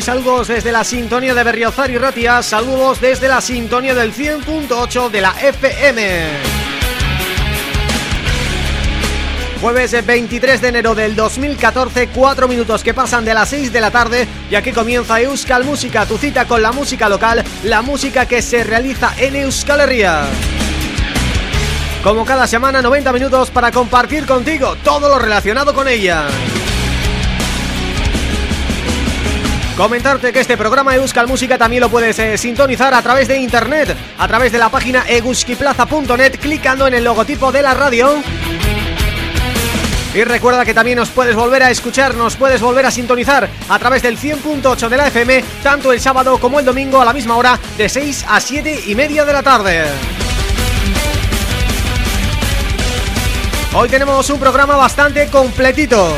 saludos desde la sintonía de Berriozar y Ratia, saludos desde la sintonía del 100.8 de la FM. Jueves 23 de enero del 2014, 4 minutos que pasan de las 6 de la tarde y aquí comienza Euskal Música, tu cita con la música local, la música que se realiza en Euskal Herria. Como cada semana, 90 minutos para compartir contigo todo lo relacionado con ella. Comentarte que este programa Euskal Música también lo puedes eh, sintonizar a través de internet, a través de la página eguskiplaza.net, clicando en el logotipo de la radio. Y recuerda que también nos puedes volver a escuchar, nos puedes volver a sintonizar a través del 100.8 de la FM, tanto el sábado como el domingo a la misma hora, de 6 a 7 y media de la tarde. Hoy tenemos un programa bastante completito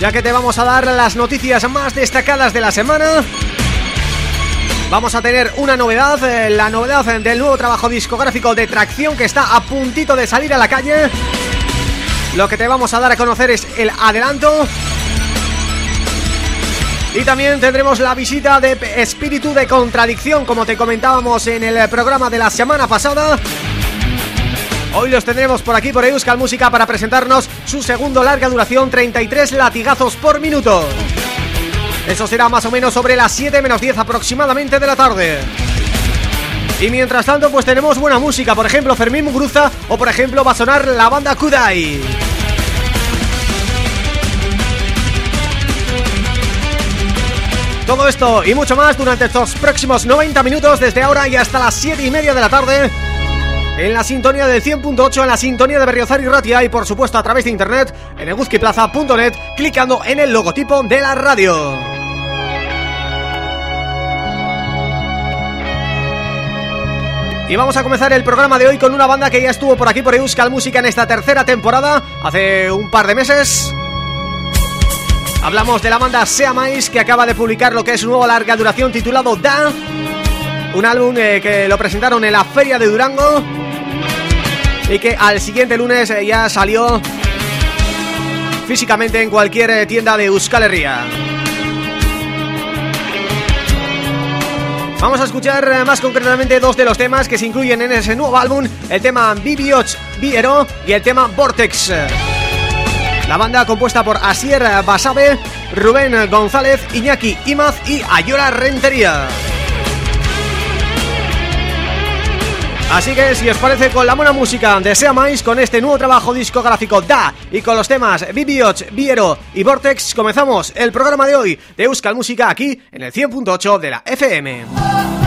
ya que te vamos a dar las noticias más destacadas de la semana Vamos a tener una novedad, eh, la novedad del nuevo trabajo discográfico de Tracción que está a puntito de salir a la calle. Lo que te vamos a dar a conocer es el adelanto. Y también tendremos la visita de Espíritu de Contradicción, como te comentábamos en el programa de la semana pasada. Hoy los tendremos por aquí por Euskal Música para presentarnos su segundo larga duración, 33 latigazos por minuto. Eso será más o menos sobre las 7 menos 10 aproximadamente de la tarde. Y mientras tanto pues tenemos buena música, por ejemplo Fermín Muguruza o por ejemplo va a sonar la banda Kudai. Todo esto y mucho más durante estos próximos 90 minutos desde ahora y hasta las 7 y media de la tarde en la sintonía del 100.8, en la sintonía de Berriozar y Ratia y por supuesto a través de internet en eguzquiplaza.net clicando en el logotipo de la radio. Y vamos a comenzar el programa de hoy con una banda que ya estuvo por aquí por Euskal Música en esta tercera temporada, hace un par de meses. Hablamos de la banda Sea Mais que acaba de publicar lo que es su nuevo larga duración titulado Da Un álbum eh, que lo presentaron en la Feria de Durango y que al siguiente lunes eh, ya salió físicamente en cualquier eh, tienda de Euskal Herria. Vamos a escuchar eh, más concretamente dos de los temas que se incluyen en ese nuevo álbum, el tema Bibioch Viero y el tema Vortex. La banda compuesta por Asier Basabe, Rubén González, Iñaki Imaz y Ayora Rentería. Así que si os parece con la buena música de Sea Mais Con este nuevo trabajo discográfico Da Y con los temas Bibioch, Viero y Vortex Comenzamos el programa de hoy de Euskal Música Aquí en el 100.8 de la FM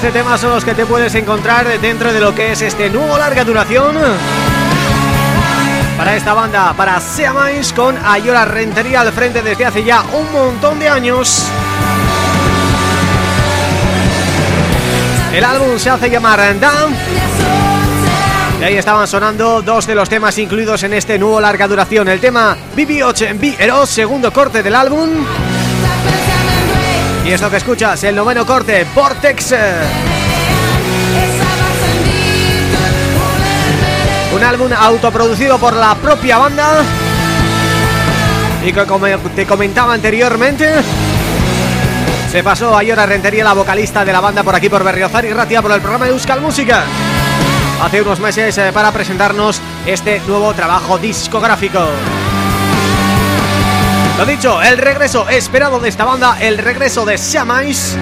13 temas son los que te puedes encontrar dentro de lo que es este nuevo larga duración. Para esta banda, para Seamais con Ayora Rentería al frente desde hace ya un montón de años. El álbum se hace llamar Down y ahí estaban sonando dos de los temas incluidos en este nuevo larga duración. El tema BB8 B Eros, segundo corte del álbum y esto que escuchas, el noveno corte, Vortex. Un álbum autoproducido por la propia banda. Y que como te comentaba anteriormente Se pasó a Yora Rentería, la vocalista de la banda por aquí por Berriozar y Ratia por el programa de Euskal Música. Hace unos meses eh, para presentarnos este nuevo trabajo discográfico lo dicho, el regreso esperado de esta banda, el regreso de Shamais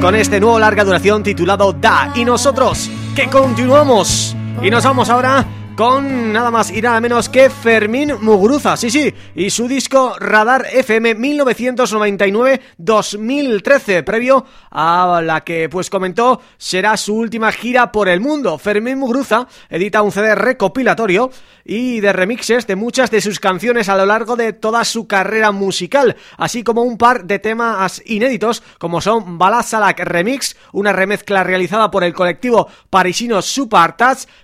con este nuevo larga duración titulado Da. Y nosotros, que continuamos y nos vamos ahora con nada más y nada menos que Fermín Muguruza, sí, sí, y su disco Radar FM 1999-2013, previo a la que pues comentó será su última gira por el mundo. Fermín Muguruza edita un CD recopilatorio y de remixes de muchas de sus canciones a lo largo de toda su carrera musical, así como un par de temas inéditos como son Balasalak Remix, una remezcla realizada por el colectivo parisino Super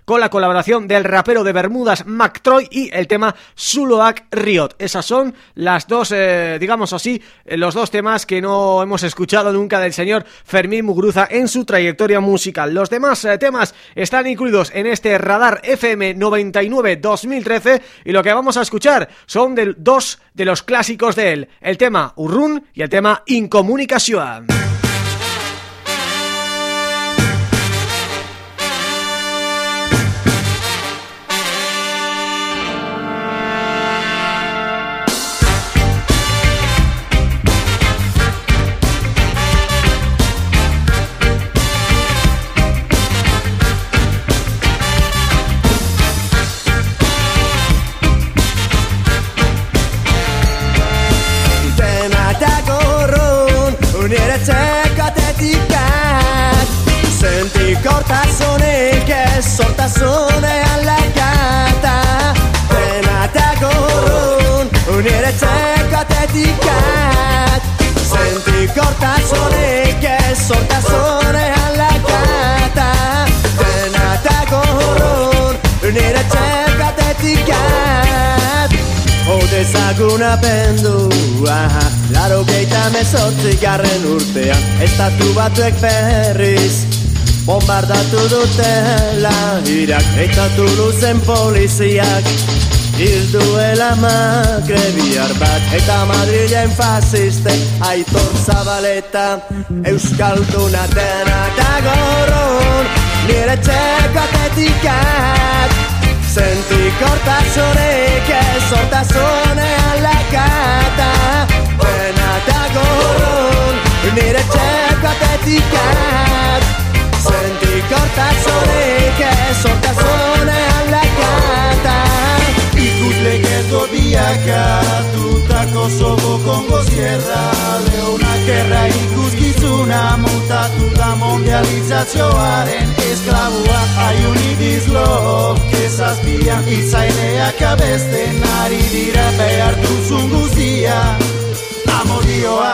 con la colaboración del rapero de Bermudas McTroy y el tema Suloak Riot. Esas son las dos, eh, digamos así, eh, los dos temas que no hemos escuchado nunca del señor Fermín Mugruza en su trayectoria musical. Los demás eh, temas están incluidos en este Radar FM 99 2013 y lo que vamos a escuchar son de dos de los clásicos de él, el tema Urrun y el tema Incomunicación. Me sotzi garren urtean Estatu batuek berriz Bombardatu dutela Irak eta Tuluzen poliziak makre bihar bat. Eta Madrilen fasiste Aitor Zabaleta Euskalduna dena eta gorron Nire txeko atetikat Senti kortasunik ez hortasunean lakata. Dena eta gorron Nire txeko tetikak Zentik hortazonek ez hortazonean lakata Ikuslek ez dobiak atutako zobo kongo zierra Leunak erra ikuskizuna mutatu da mondializazioaren Esklabua. Aiuni dizlo Kezazpian itzaileak abesten ari dira behar duzun guztia. Zentik amorioa.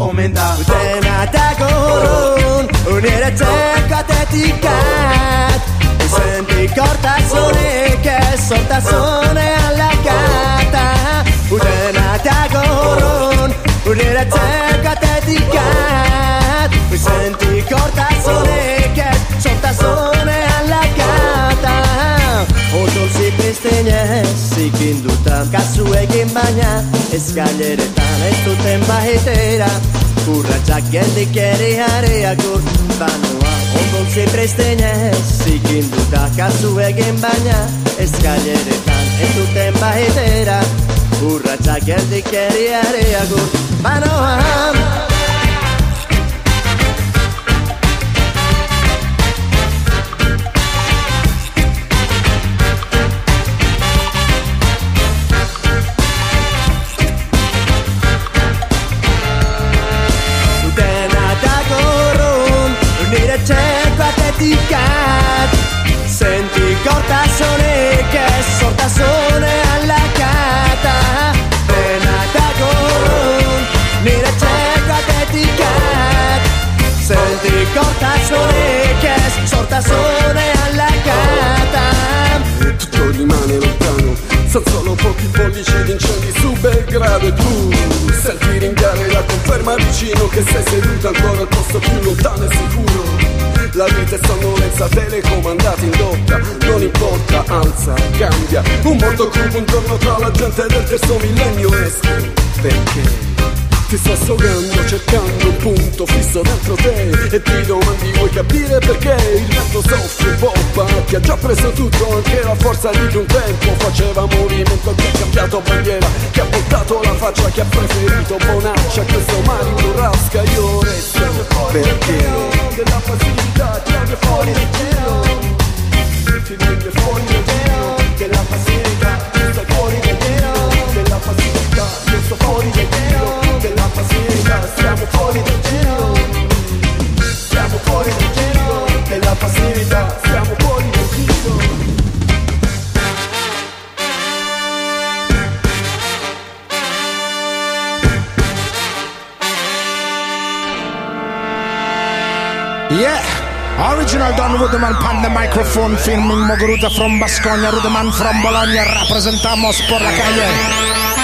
Omen da. Dena eta gorrun Uneratzeko atetikat Zendik hortazunek ez Hortazune alakata. Dena eta gorrun Uneratzeko atetikat Zendik hortazunek ez Hortazune Otol zipristeinez zikinduta Kasu egin baina eskaileretan ez duten bahitera Urratxak geldik ere jareak urbanoa Ondon zipristeinez zikinduta Kasu egin baina eskaileretan ez duten bahitera Urratxak geldik ere jareak Sono solo pochi pollici di incendi su Belgrado e tu. Senti ringare la conferma vicino Che sei seduto ancora al posto più lontano e sicuro. La vita è sonnolenza telecomandata in doppia Non importa, alza, cambia. Un morto cubo un giorno tra la gente del terzo millennio esco. Perché? Ti sto assogando cercando un punto fisso dentro te. E ti domandi vuoi capire perché? Il vento soffia e poppa Che ha già preso tutto anche la forza di un tempo. Faceva movimento che ha cambiato bandiera. Che ha portato la faccia che ha preferito Bonaccia. Questo mare in burrasca Io resto perché Della facilità ti viene fuori del giro. Ti viene fuori del giro. Della facilità stai fuori del giro. Della facilità io sto fuori del giro. passività fuori dal giro. Siamo fuori dal giro Della passività Siamo fuori dal giro. Yeah, Original Don Rudeman pan the microphone Filming Mogruta from Basconia Rudeman from Bologna Representamos por la calle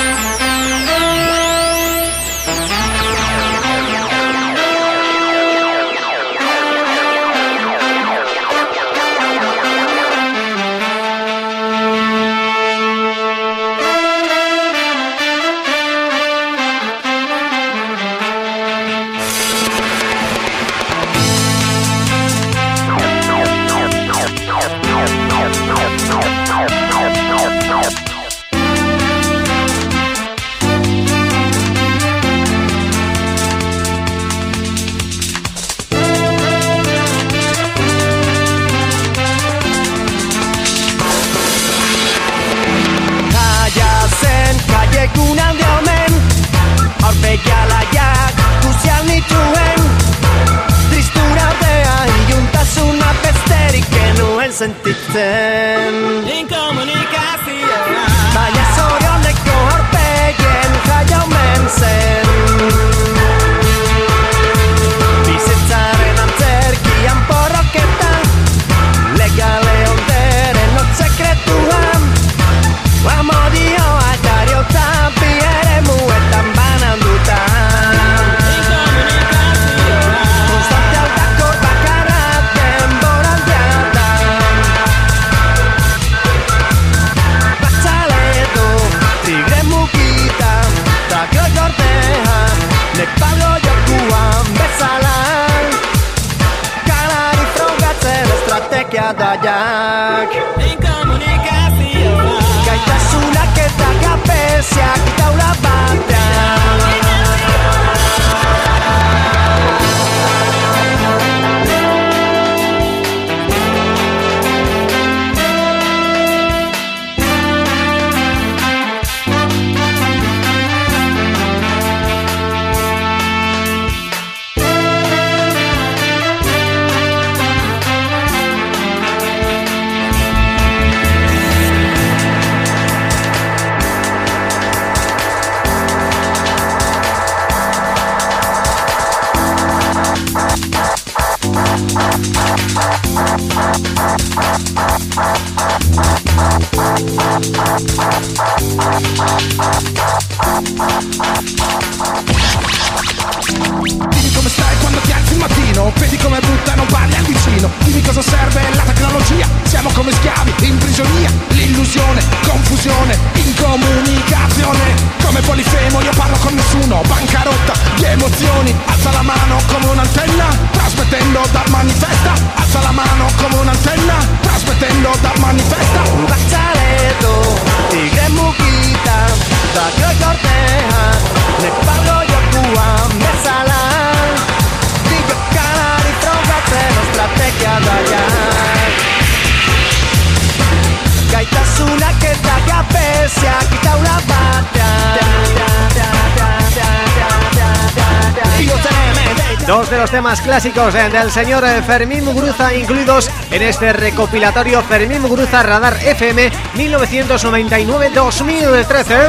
clásicos del señor eh, Fermín Muguruza incluidos en este recopilatorio Fermín Muguruza Radar FM 1999-2013.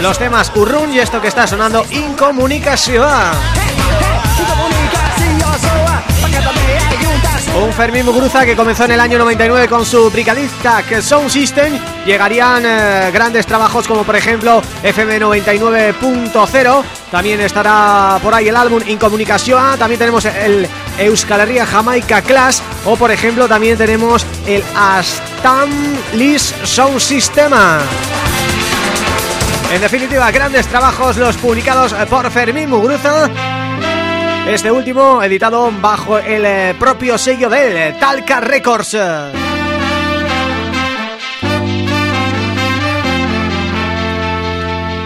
Los temas Urrun y esto que está sonando Incomunicación. Un Fermín Muguruza que comenzó en el año 99 con su brigadista Sound System Llegarían eh, grandes trabajos como por ejemplo FM 99.0 También estará por ahí el álbum Incomunicación También tenemos el Euskal Jamaica Class. O por ejemplo también tenemos el Astam List Sound System. En definitiva, grandes trabajos los publicados por Fermín Muguruza. Este último editado bajo el eh, propio sello de Talca Records.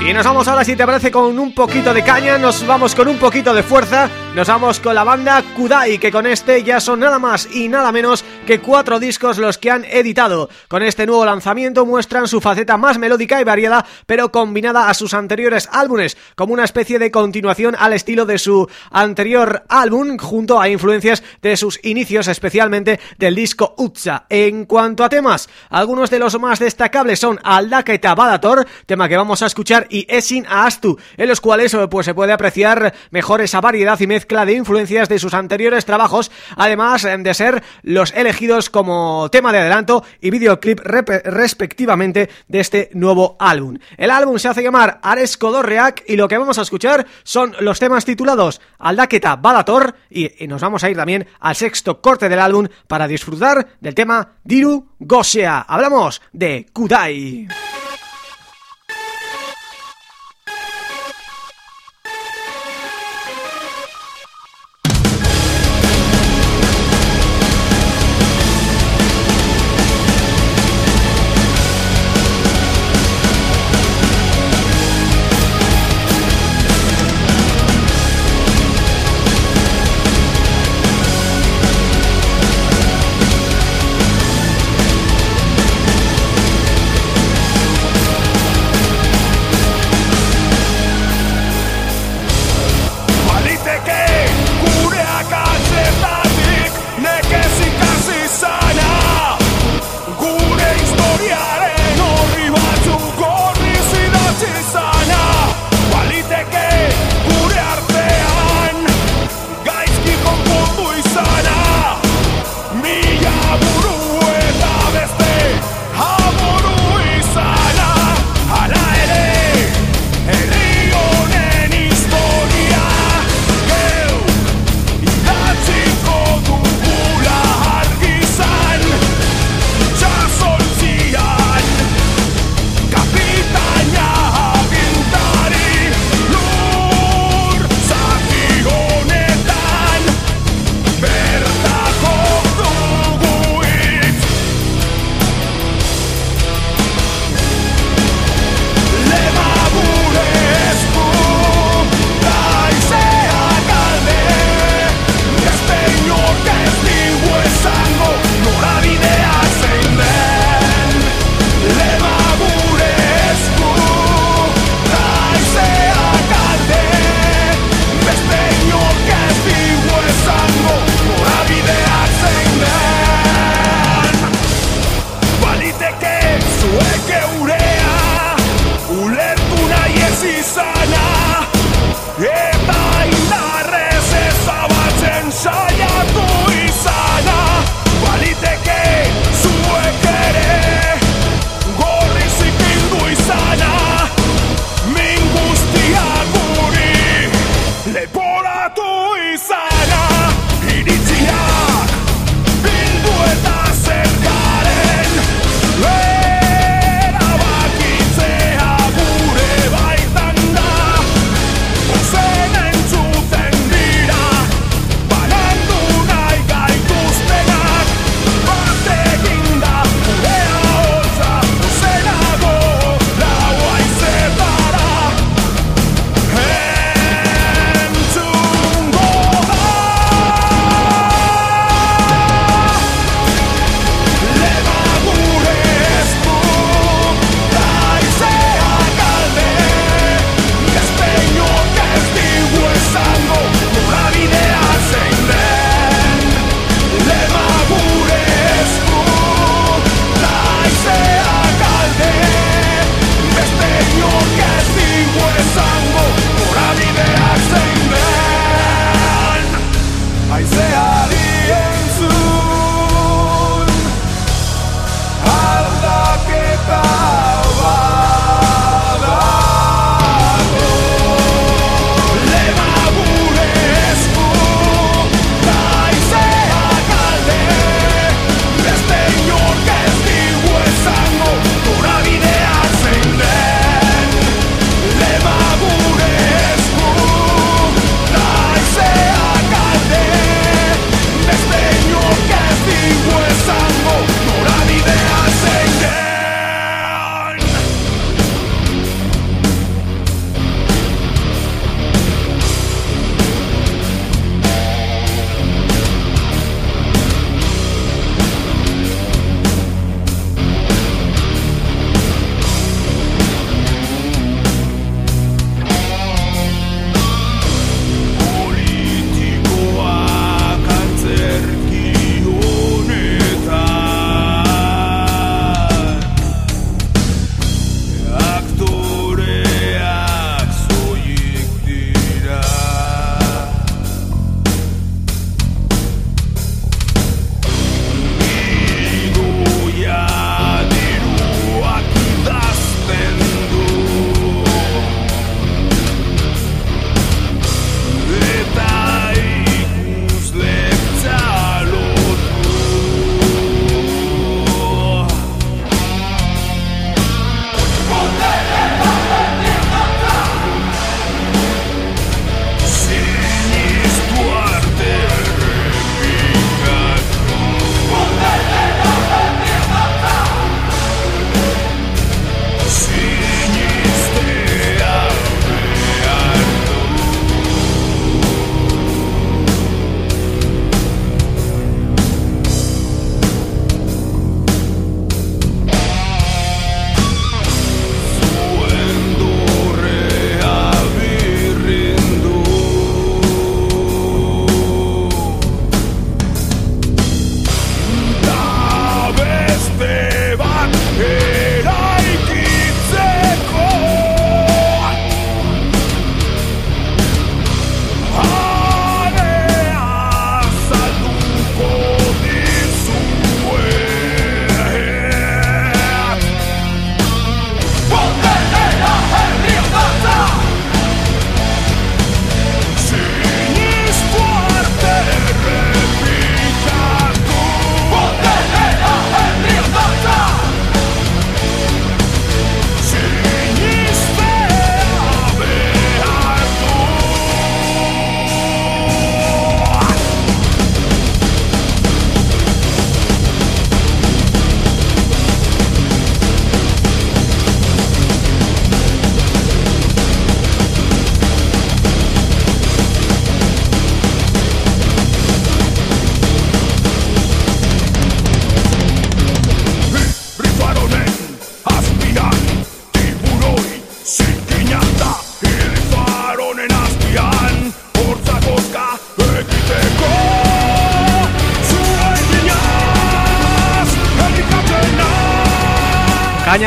Y nos vamos ahora, si te parece, con un poquito de caña, nos vamos con un poquito de fuerza, nos vamos con la banda Kudai, que con este ya son nada más y nada menos que cuatro discos los que han editado. Con este nuevo lanzamiento muestran su faceta más melódica y variada, pero combinada a sus anteriores álbumes, como una especie de continuación al estilo de su anterior álbum, junto a influencias de sus inicios, especialmente del disco Utsa. En cuanto a temas, algunos de los más destacables son Aldaka y Badator, tema que vamos a escuchar y Esin Astu, en los cuales pues se puede apreciar mejor esa variedad y mezcla mezcla de influencias de sus anteriores trabajos, además de ser los elegidos como tema de adelanto y videoclip respectivamente de este nuevo álbum. El álbum se hace llamar Aresco Dorreac y lo que vamos a escuchar son los temas titulados Aldaketa Badator y, y nos vamos a ir también al sexto corte del álbum para disfrutar del tema Diru Gosea. Hablamos de Kudai.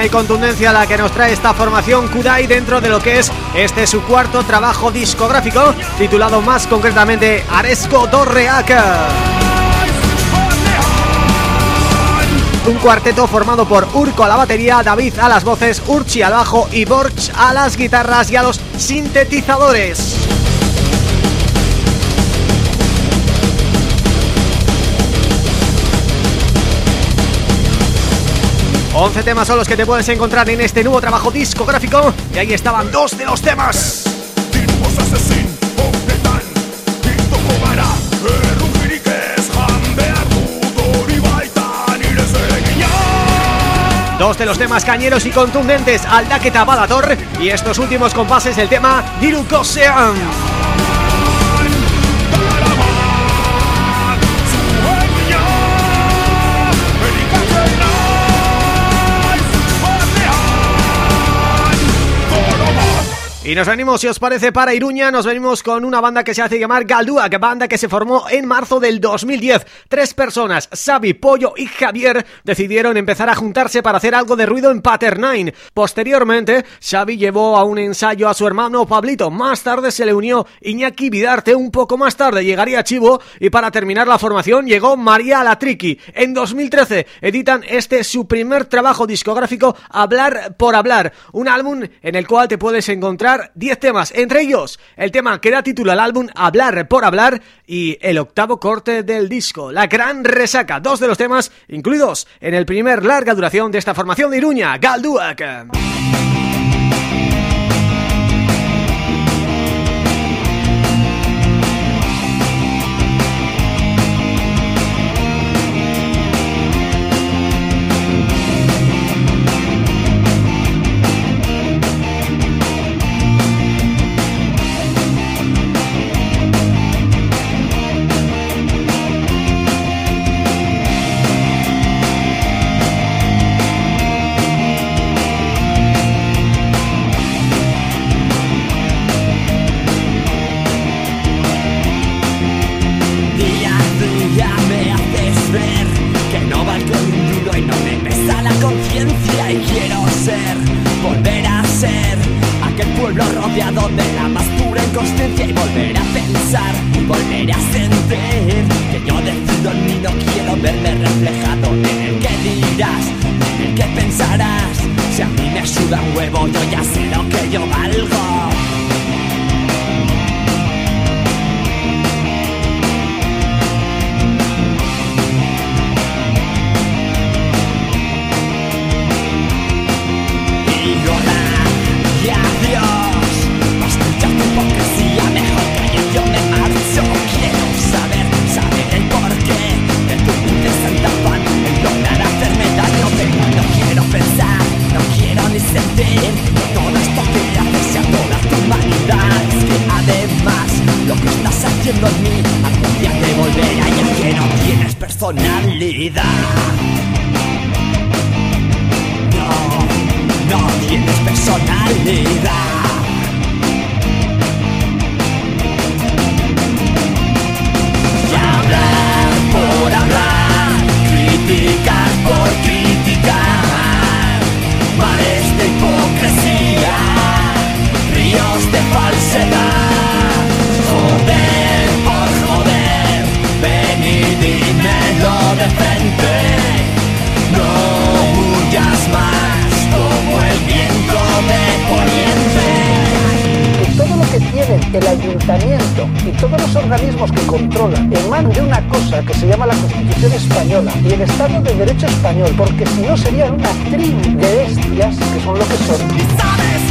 Contundencia la que nos trae esta formación Kudai dentro de lo que es este su cuarto trabajo discográfico titulado más concretamente Aresco Dorreaca. Un cuarteto formado por Urco a la batería, David a las voces, Urchi al bajo y Borch a las guitarras y a los sintetizadores. 11 temas son los que te puedes encontrar en este nuevo trabajo discográfico y ahí estaban dos de los temas. Dos de los temas cañeros y contundentes, Aldaketa Badator y estos últimos compases el tema Dirukosean. Y nos venimos, si os parece, para Iruña, nos venimos con una banda que se hace llamar Galduak, banda que se formó en marzo del 2010. Tres personas, Xavi, Pollo y Javier, decidieron empezar a juntarse para hacer algo de ruido en Paternine. Posteriormente, Xavi llevó a un ensayo a su hermano Pablito. Más tarde se le unió Iñaki Vidarte, un poco más tarde llegaría Chivo y para terminar la formación llegó María Latriqui. En 2013 editan este su primer trabajo discográfico, Hablar por Hablar, un álbum en el cual te puedes encontrar 10 temas, entre ellos el tema que da título al álbum Hablar por Hablar y el octavo corte del disco, La Gran Resaca, dos de los temas incluidos en el primer larga duración de esta formación de Iruña, The. Galduak. Skateboard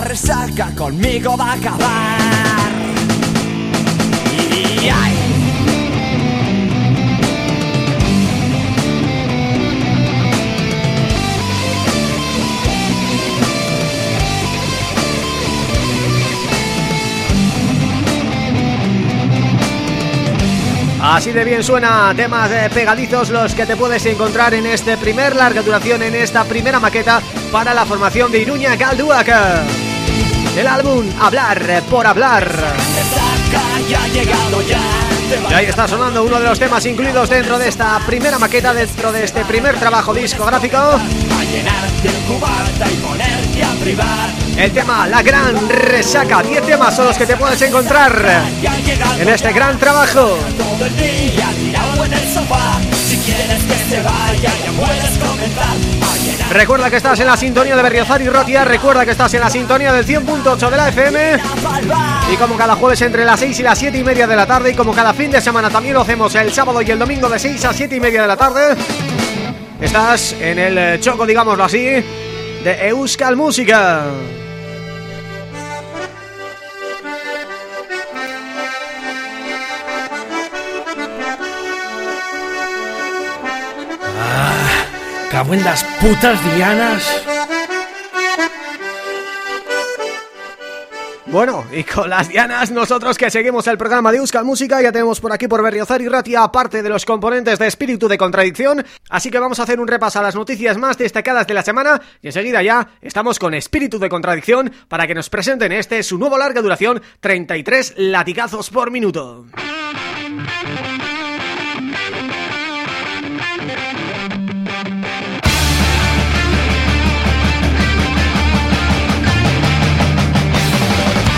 esta conmigo va a acabar. Así de bien suena temas eh, pegadizos los que te puedes encontrar en este primer larga duración, en esta primera maqueta para la formación de Iruña Galduaca. El álbum Hablar por Hablar. Y ahí está sonando uno de los temas incluidos dentro de esta primera maqueta, dentro de este primer trabajo discográfico. El tema La Gran Resaca, 10 temas son los que te puedes encontrar en este gran trabajo. Recuerda que estás en la sintonía de Berriozar y Rotia Recuerda que estás en la sintonía del 100.8 de la FM Y como cada jueves entre las 6 y las 7 y media de la tarde Y como cada fin de semana también lo hacemos el sábado y el domingo de 6 a 7 y media de la tarde Estás en el choco, digámoslo así, de Euskal Música Cago en las putas dianas. Bueno, y con las dianas, nosotros que seguimos el programa de Euskal Música, ya tenemos por aquí por Berriozar y Ratia, aparte de los componentes de Espíritu de Contradicción, así que vamos a hacer un repaso a las noticias más destacadas de la semana, y enseguida ya estamos con Espíritu de Contradicción para que nos presenten este, su nuevo larga duración, 33 latigazos por minuto.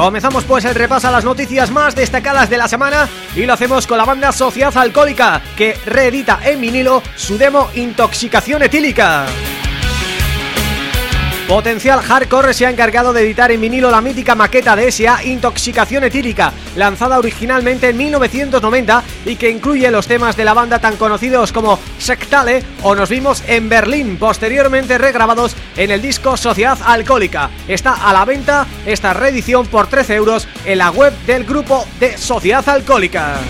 Comenzamos pues el repaso a las noticias más destacadas de la semana y lo hacemos con la banda Sociedad Alcohólica que reedita en vinilo su demo Intoxicación Etílica. Potencial Hardcore se ha encargado de editar en vinilo la mítica maqueta de S.A. Intoxicación Etílica, lanzada originalmente en 1990 y que incluye los temas de la banda tan conocidos como Sectale o Nos vimos en Berlín, posteriormente regrabados en el disco Sociedad Alcohólica. Está a la venta esta reedición por 13 euros en la web del grupo de Sociedad Alcohólica.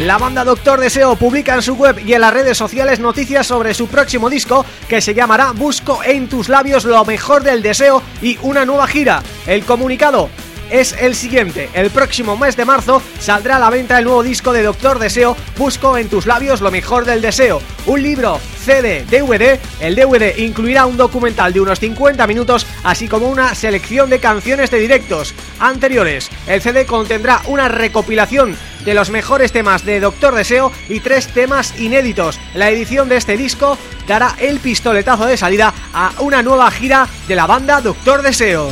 La banda Doctor Deseo publica en su web y en las redes sociales noticias sobre su próximo disco que se llamará Busco en tus labios lo mejor del deseo y una nueva gira. El comunicado es el siguiente. El próximo mes de marzo saldrá a la venta el nuevo disco de Doctor Deseo, Busco en tus labios lo mejor del deseo. Un libro, CD, DVD. El DVD incluirá un documental de unos 50 minutos, así como una selección de canciones de directos anteriores. El CD contendrá una recopilación de los mejores temas de Doctor Deseo y tres temas inéditos. La edición de este disco dará el pistoletazo de salida a una nueva gira de la banda Doctor Deseo.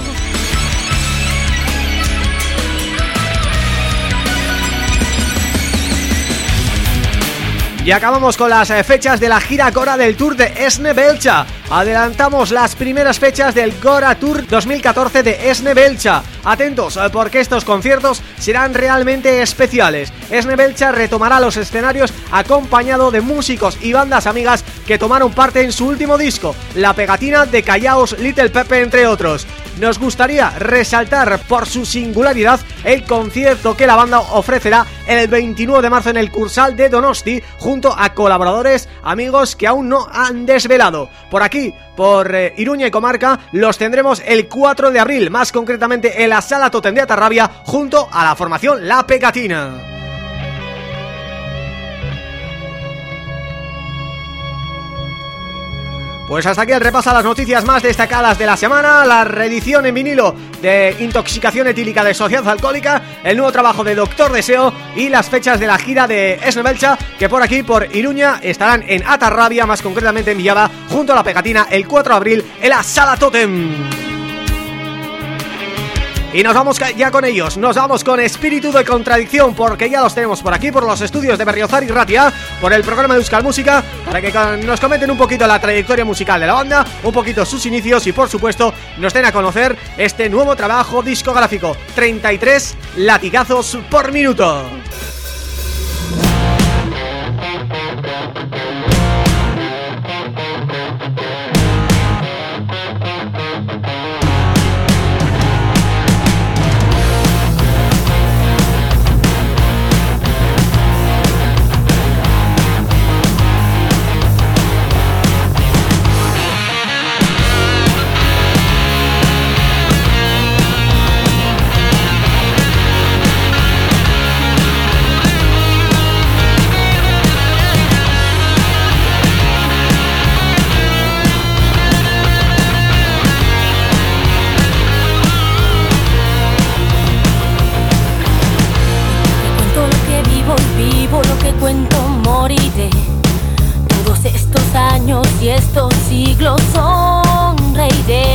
Y acabamos con las eh, fechas de la gira Gora del Tour de Esne Belcha. Adelantamos las primeras fechas del Gora Tour 2014 de Esne Belcha. Atentos, eh, porque estos conciertos serán realmente especiales. Esne Belcha retomará los escenarios acompañado de músicos y bandas amigas que tomaron parte en su último disco, La Pegatina de Callaos Little Pepe, entre otros nos gustaría resaltar por su singularidad el concierto que la banda ofrecerá el 29 de marzo en el Cursal de Donosti junto a colaboradores, amigos que aún no han desvelado. Por aquí, por eh, Iruña y Comarca, los tendremos el 4 de abril, más concretamente en la Sala Totem de junto a la formación La Pegatina. Pues hasta aquí el repaso a las noticias más destacadas de la semana, la reedición en vinilo de Intoxicación Etílica de Sociedad Alcohólica, el nuevo trabajo de Doctor Deseo y las fechas de la gira de Esnebelcha, que por aquí, por Iruña, estarán en Atarrabia, más concretamente en Villada, junto a la pegatina el 4 de abril en la Sala Totem. Y nos vamos ya con ellos, nos vamos con Espíritu de Contradicción Porque ya los tenemos por aquí, por los estudios de Berriozar y Ratia Por el programa de Euskal Música Para que nos comenten un poquito la trayectoria musical de la banda Un poquito sus inicios y por supuesto nos den a conocer este nuevo trabajo discográfico. 33 latigazos por minuto cuento moriré. Todos estos años y estos siglos son sonreiré.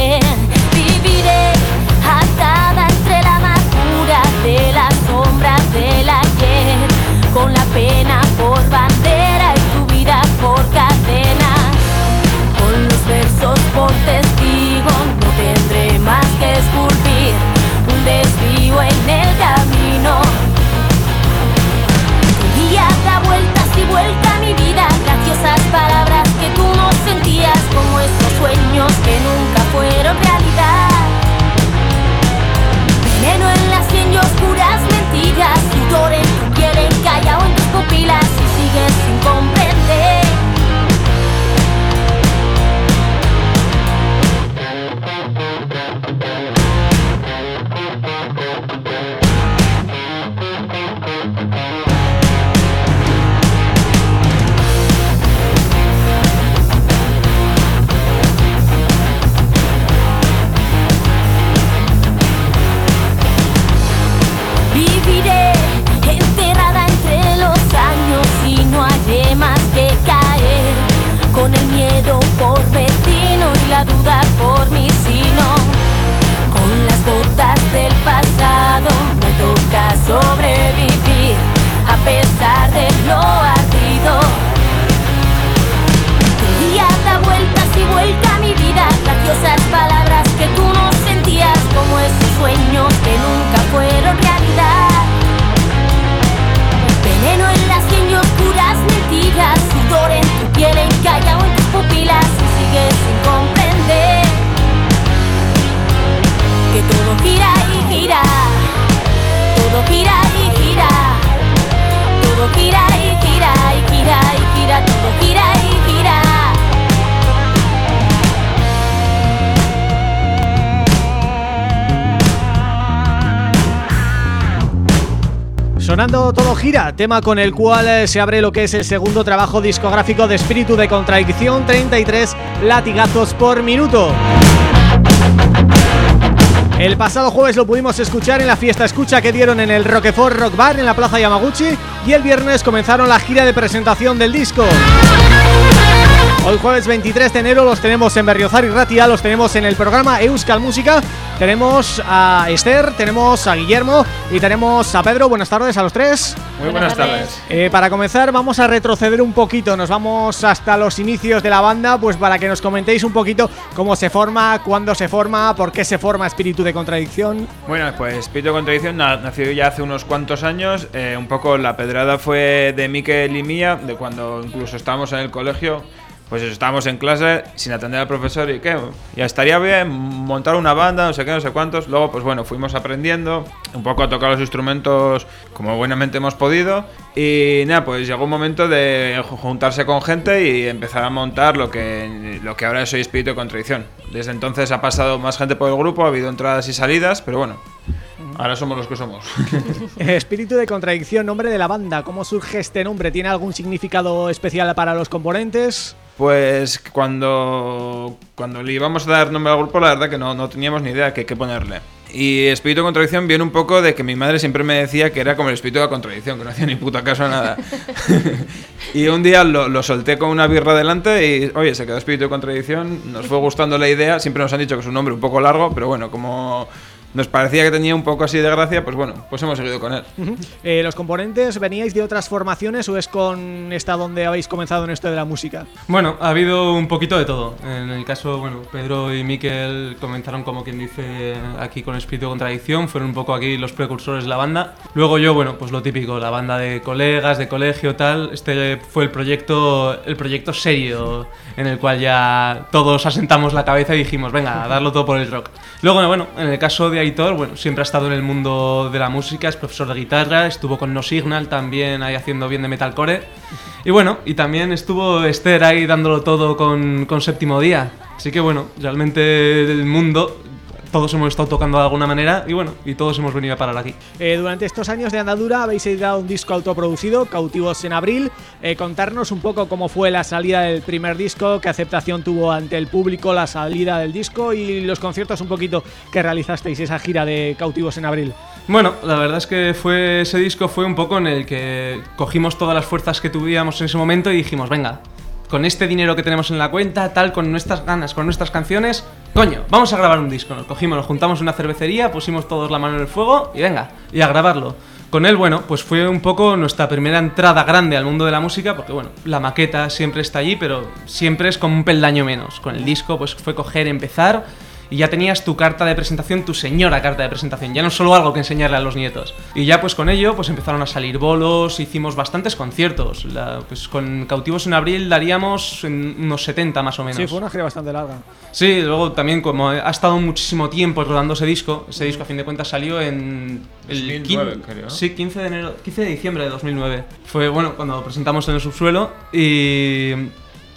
que nunca fueron realidad. Veneno en las cien oscuras mentiras, sudor en tu piel encallado en tus pupilas. por destino y la duda por mi sino. Con las botas del pasado me toca sobrevivir a pesar de lo ardido. Tu día da vueltas y vuelta mi vida, graciosas palabras que tú no sentías como esos sueños que nunca fueron realidad. Veneno en las niñas oscuras mentiras, sudor en tu piel. En sigue sin comprender que todo gira y gira, todo gira y gira, todo gira. Todo gira, tema con el cual eh, se abre lo que es el segundo trabajo discográfico de Espíritu de Contradicción, 33 latigazos por minuto. El pasado jueves lo pudimos escuchar en la fiesta escucha que dieron en el Roquefort Rock Bar en la Plaza Yamaguchi y el viernes comenzaron la gira de presentación del disco. Hoy jueves 23 de enero los tenemos en Berriozar y Ratia, los tenemos en el programa Euskal Música. Tenemos a Esther, tenemos a Guillermo y tenemos a Pedro. Buenas tardes a los tres. Muy buenas, tardes. Eh, para comenzar vamos a retroceder un poquito, nos vamos hasta los inicios de la banda, pues para que nos comentéis un poquito cómo se forma, cuándo se forma, por qué se forma Espíritu de Contradicción. Bueno, pues Espíritu de Contradicción nació ya hace unos cuantos años, eh, un poco la pedrada fue de Miquel y mía, de cuando incluso estábamos en el colegio pues estábamos en clase sin atender al profesor y qué, ya estaría bien montar una banda, no sé qué, no sé cuántos. Luego, pues bueno, fuimos aprendiendo un poco a tocar los instrumentos como buenamente hemos podido. Y nada, pues llegó un momento de juntarse con gente y empezar a montar lo que, lo que ahora soy Espíritu de Contradicción. Desde entonces ha pasado más gente por el grupo, ha habido entradas y salidas, pero bueno, Ahora somos los que somos. Espíritu de contradicción, nombre de la banda. ¿Cómo surge este nombre? ¿Tiene algún significado especial para los componentes? Pues cuando, cuando le íbamos a dar nombre al grupo, la verdad que no, no teníamos ni idea de qué, ponerle. Y espíritu de contradicción viene un poco de que mi madre siempre me decía que era como el espíritu de la contradicción, que no hacía ni puta caso a nada. y un día lo, solté con una birra delante y, oye, se quedó espíritu de contradicción, nos fue gustando la idea, siempre nos han dicho que es un nombre un poco largo, pero bueno, como nos parecía que tenía un poco así de gracia, pues bueno, pues hemos seguido con él. Eh, ¿Los componentes veníais de otras formaciones o es con esta donde habéis comenzado en esto de la música? Bueno, ha habido un poquito de todo. En el caso, bueno, Pedro y Miquel comenzaron como quien dice aquí con Espíritu de Contradicción, fueron un poco aquí los precursores de la banda. Luego yo, bueno, pues lo típico, la banda de colegas, de colegio, tal. Este fue el proyecto, el proyecto serio en el cual ya todos asentamos la cabeza y dijimos, venga, a darlo todo por el rock. Luego, bueno, en el caso de Aitor, bueno, siempre ha estado en el mundo de la música, es profesor de guitarra, estuvo con No Signal también ahí haciendo bien de metalcore. Y bueno, y también estuvo Esther ahí dándolo todo con, con Séptimo Día. Así que bueno, realmente el mundo todos hemos estado tocando de alguna manera y bueno, y todos hemos venido a parar aquí. Eh, durante estos años de andadura habéis editado un disco autoproducido, Cautivos en Abril. Eh, contarnos un poco cómo fue la salida del primer disco, qué aceptación tuvo ante el público la salida del disco y los conciertos un poquito que realizasteis esa gira de Cautivos en Abril. Bueno, la verdad es que fue ese disco fue un poco en el que cogimos todas las fuerzas que tuvíamos en ese momento y dijimos, venga, con este dinero que tenemos en la cuenta, tal, con nuestras ganas, con nuestras canciones, coño, vamos a grabar un disco. Nos cogimos, nos juntamos una cervecería, pusimos todos la mano en el fuego y venga, y a grabarlo. Con él, bueno, pues fue un poco nuestra primera entrada grande al mundo de la música, porque bueno, la maqueta siempre está allí, pero siempre es como un peldaño menos. Con el disco, pues fue coger, empezar y ya tenías tu carta de presentación, tu señora carta de presentación, ya no solo algo que enseñarle a los nietos. Y ya pues con ello pues empezaron a salir bolos, hicimos bastantes conciertos, pues con Cautivos en Abril daríamos unos 70 más o menos. Sí, fue una gira bastante larga. Sí, luego también como ha estado muchísimo tiempo rodando ese disco, ese disco a fin de cuentas salió en... El 2009, creo. Sí, 15 de, enero, 15 de diciembre de 2009. Fue bueno cuando presentamos en el subsuelo y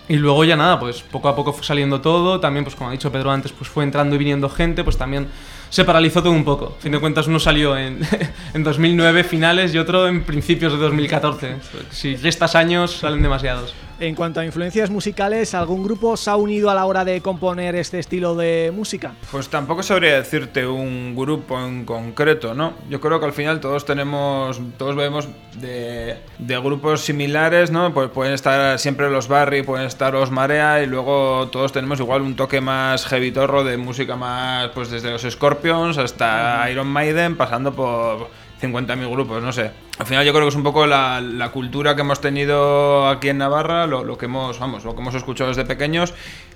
y luego ya nada, pues poco a poco fue saliendo todo, también pues como ha dicho Pedro antes, pues fue entrando y viniendo gente, pues también se paralizó todo un poco. A fin de cuentas uno salió en, en 2009 finales y otro en principios de 2014. Si restas años salen demasiados. En cuanto a influencias musicales, ¿algún grupo se ha unido a la hora de componer este estilo de música? Pues tampoco sabría decirte un grupo en concreto, ¿no? Yo creo que al final todos tenemos, todos vemos de, de grupos similares, ¿no? Pues pueden estar siempre los Barry, pueden estar los Marea y luego todos tenemos igual un toque más heavy torro de música más, pues desde los Scorpions hasta Iron Maiden, pasando por 50.000 grupos, no sé. Al final yo creo que es un poco la, la cultura que hemos tenido aquí en Navarra, lo, lo, que hemos, vamos, lo que hemos escuchado desde pequeños.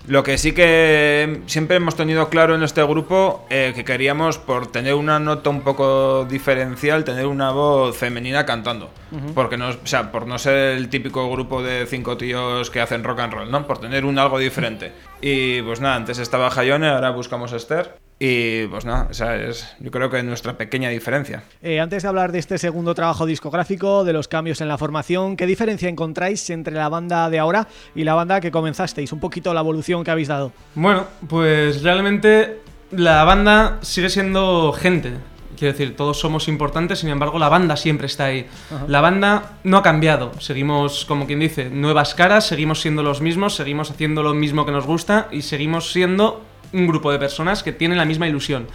Lo que sí que siempre hemos tenido claro en este grupo eh, que queríamos por tener una nota un poco diferencial, tener una voz femenina cantando. Uh -huh. Porque no, o sea, por no ser el típico grupo de cinco tíos que hacen rock and roll, ¿no? Por tener un algo diferente. Y pues nada, antes estaba Jayone, ahora buscamos a Esther. Y pues nada, esa es yo creo que nuestra pequeña diferencia. Eh, antes de hablar de este segundo trabajo discográfico, de los cambios en la formación, ¿qué diferencia encontráis entre la banda de ahora y la banda que comenzasteis? Un poquito la evolución que habéis dado. Bueno, pues realmente la banda sigue siendo gente. quiero decir, todos somos importantes, sin embargo, la banda siempre está ahí. La banda no ha cambiado, seguimos, como quien dice, nuevas caras, seguimos siendo los mismos, seguimos haciendo lo mismo que nos gusta y seguimos siendo un grupo de personas que tienen la misma ilusión.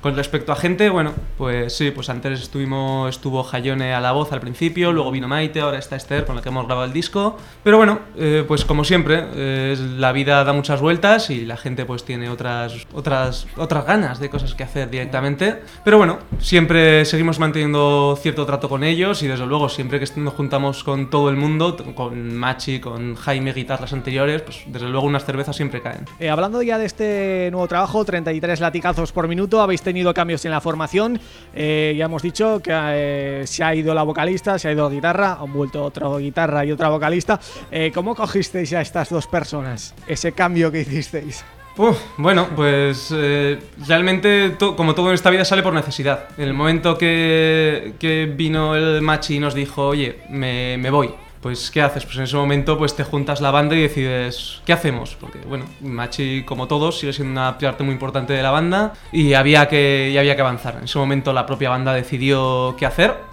Con respecto a gente, bueno, pues sí, pues antes estuvimos, estuvo Jayone a la voz al principio, luego vino Maite, ahora está Esther con la que hemos grabado el disco. Pero bueno, eh, pues como siempre, eh, la vida da muchas vueltas y la gente pues tiene otras, otras, otras ganas de cosas que hacer directamente. Pero bueno, siempre seguimos manteniendo cierto trato con ellos y desde luego siempre que nos juntamos con todo el mundo, con Machi, con Jaime, guitarras anteriores, pues desde luego unas cervezas siempre caen. Eh, hablando ya de este nuevo trabajo, 33 latigazos por minuto, habéis tenido cambios en la formación, eh, ya hemos dicho que eh, se ha ido la vocalista, se ha ido guitarra, han vuelto otra guitarra y otra vocalista. Eh, ¿Cómo cogisteis a estas dos personas, ese cambio que hicisteis? bueno, pues realmente como todo en esta vida sale por necesidad. En el momento que, vino el machi y nos dijo, oye, me voy, pues ¿qué haces? Pues en ese momento pues te juntas la banda y decides ¿qué hacemos? Porque bueno, Machi como todos sigue siendo una parte muy importante de la banda y había que, y había que avanzar. En ese momento la propia banda decidió qué hacer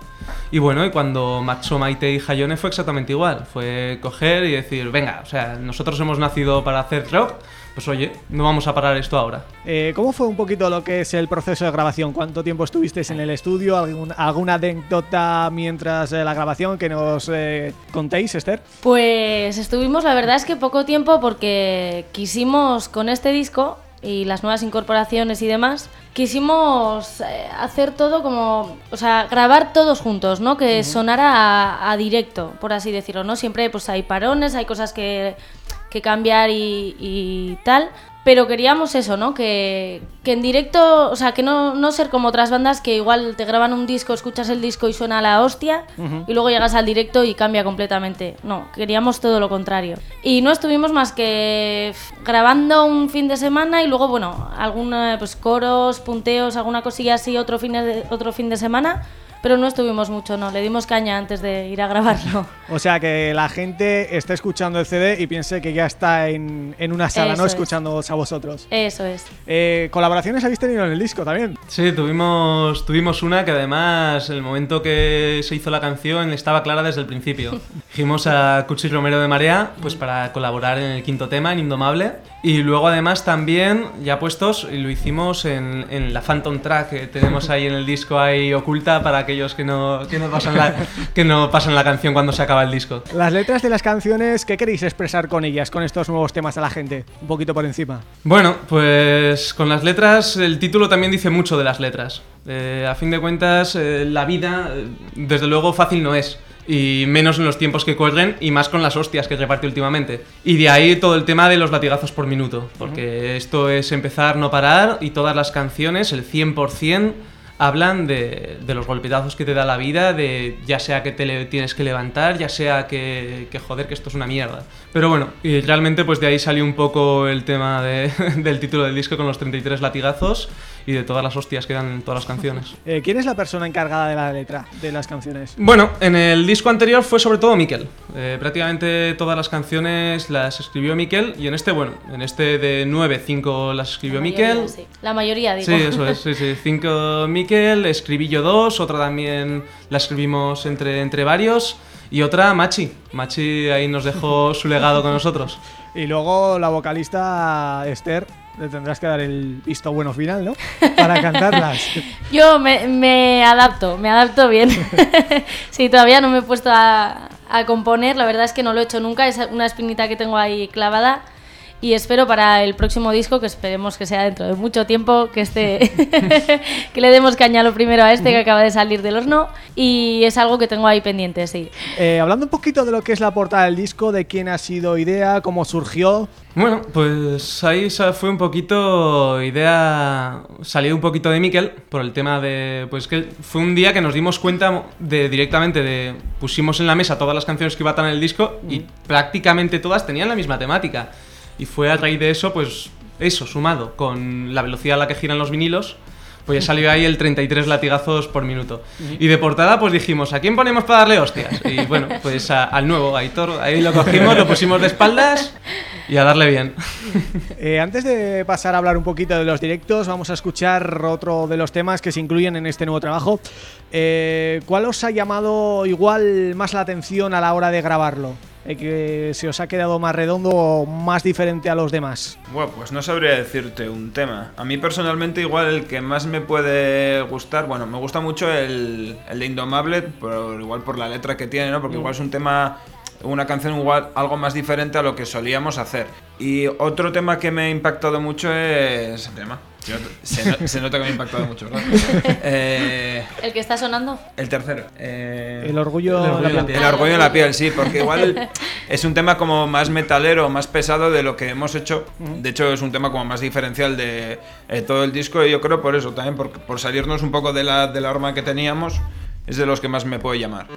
y bueno, y cuando Macho, Maite y Hayone fue exactamente igual. Fue coger y decir, venga, o sea, nosotros hemos nacido para hacer rock, pues oye, no vamos a parar esto ahora. Eh, ¿Cómo fue un poquito lo que es el proceso de grabación? ¿Cuánto tiempo estuvisteis en el estudio? ¿Alguna anécdota mientras eh, la grabación que nos eh, contéis, Esther? Pues estuvimos, la verdad es que poco tiempo porque quisimos con este disco y las nuevas incorporaciones y demás, quisimos hacer todo como, o sea, grabar todos juntos, ¿no? Que sonara a, directo, por así decirlo, ¿no? Siempre pues hay parones, hay cosas que que cambiar y, tal. Pero queríamos eso, ¿no? Que, que en directo, o sea, que no, no, ser como otras bandas que igual te graban un disco, escuchas el disco y suena la hostia, y luego llegas al directo y cambia completamente. No, queríamos todo lo contrario. Y no estuvimos más que grabando un fin de semana y luego, bueno, algunos pues, coros, punteos, alguna cosilla así otro fin de, otro fin de semana pero no estuvimos mucho, no, le dimos caña antes de ir a grabarlo. O sea, que la gente esté escuchando el CD y piense que ya está en, en una sala, ¿no? Escuchándoos a vosotros. Eso es. Eh, ¿Colaboraciones habéis tenido en el disco también? Sí, tuvimos, tuvimos una que además, el momento que se hizo la canción estaba clara desde el principio. Dijimos a Cuchi Romero de Marea, pues para colaborar en el quinto tema, en Indomable, y luego además también, ya puestos, lo hicimos en, en, la Phantom Track que tenemos ahí en el disco ahí oculta para aquellos que no, que no, pasan la, que no pasan la canción cuando se acaba el disco. Las letras de las canciones, ¿qué queréis expresar con ellas, con estos nuevos temas a la gente? Un poquito por encima. Bueno, pues con las letras, el título también dice mucho de las letras. Eh, a fin de cuentas, eh, la vida, eh, desde luego, fácil no es y menos en los tiempos que corren y más con las hostias que reparte últimamente. Y de ahí todo el tema de los latigazos por minuto, porque esto es empezar, no parar y todas las canciones, el 100%, hablan de, de, los golpetazos que te da la vida, de ya sea que te le tienes que levantar, ya sea que, que, joder, que esto es una mierda. Pero bueno, y realmente pues de ahí salió un poco el tema de, del título del disco con los 33 latigazos y de todas las hostias que dan en todas las canciones. Eh, ¿Quién es la persona encargada de la letra de las canciones? Bueno, en el disco anterior fue sobre todo Miquel. Eh, prácticamente todas las canciones las escribió Miquel y en este, bueno, en este de 9, 5 las escribió Miquel. Sí. La mayoría, digo. Sí, eso es, sí, sí. 5 Miquel, escribí yo dos, otra también la escribimos entre, entre varios y otra Machi. Machi ahí nos dejó su legado con nosotros. Y luego la vocalista Esther le tendrás que dar el visto bueno final, ¿no? Para cantarlas. Yo me, me, adapto, me adapto bien. sí, todavía no me he puesto a, a, componer, la verdad es que no lo he hecho nunca, es una espinita que tengo ahí clavada. Y espero para el próximo disco, que esperemos que sea dentro de mucho tiempo, que esté que le demos caña lo primero a este que acaba de salir del horno. Y es algo que tengo ahí pendiente, sí. Eh, hablando un poquito de lo que es la portada del disco, de quién ha sido idea, cómo surgió. Bueno, pues ahí fue un poquito idea, salió un poquito de Miquel por el tema de, pues que fue un día que nos dimos cuenta de directamente de, pusimos en la mesa todas las canciones que iban a estar en el disco y prácticamente todas tenían la misma temática. Y fue a raíz de eso, pues eso, sumado con la velocidad a la que giran los vinilos, pues ya salió ahí el 33 latigazos por minuto. Y de portada, pues dijimos, ¿a quién ponemos para darle hostias? Y bueno, pues a, al nuevo, a Aitor, ahí lo cogimos, lo pusimos de espaldas Y a darle bien. Eh, antes de pasar a hablar un poquito de los directos, vamos a escuchar otro de los temas que se incluyen en este nuevo trabajo. Eh, ¿Cuál os ha llamado igual más la atención a la hora de grabarlo? Eh, que se os ha quedado más redondo o más diferente a los demás? Bueno, pues no sabría decirte un tema. A mí personalmente igual el que más me puede gustar, bueno, me gusta mucho el, el de Indomable, pero igual por la letra que tiene, ¿no? Porque Mm. igual es un tema una canción igual algo más diferente a lo que solíamos hacer. Y otro tema que me ha impactado mucho es... tema. Se nota, se no- se nota que me ha impactado mucho, ¿verdad? Eh, ¿El que está sonando? el tercero. eh, El orgullo El orgullo en la piel. el orgullo en la piel, sí, porque igual es un tema como más metalero, más pesado de lo que hemos hecho. De hecho, es un tema como más diferencial de eh, todo el disco y yo creo por eso también, por, por salirnos un poco de la, de la horma que teníamos, es de los que más me puede llamar.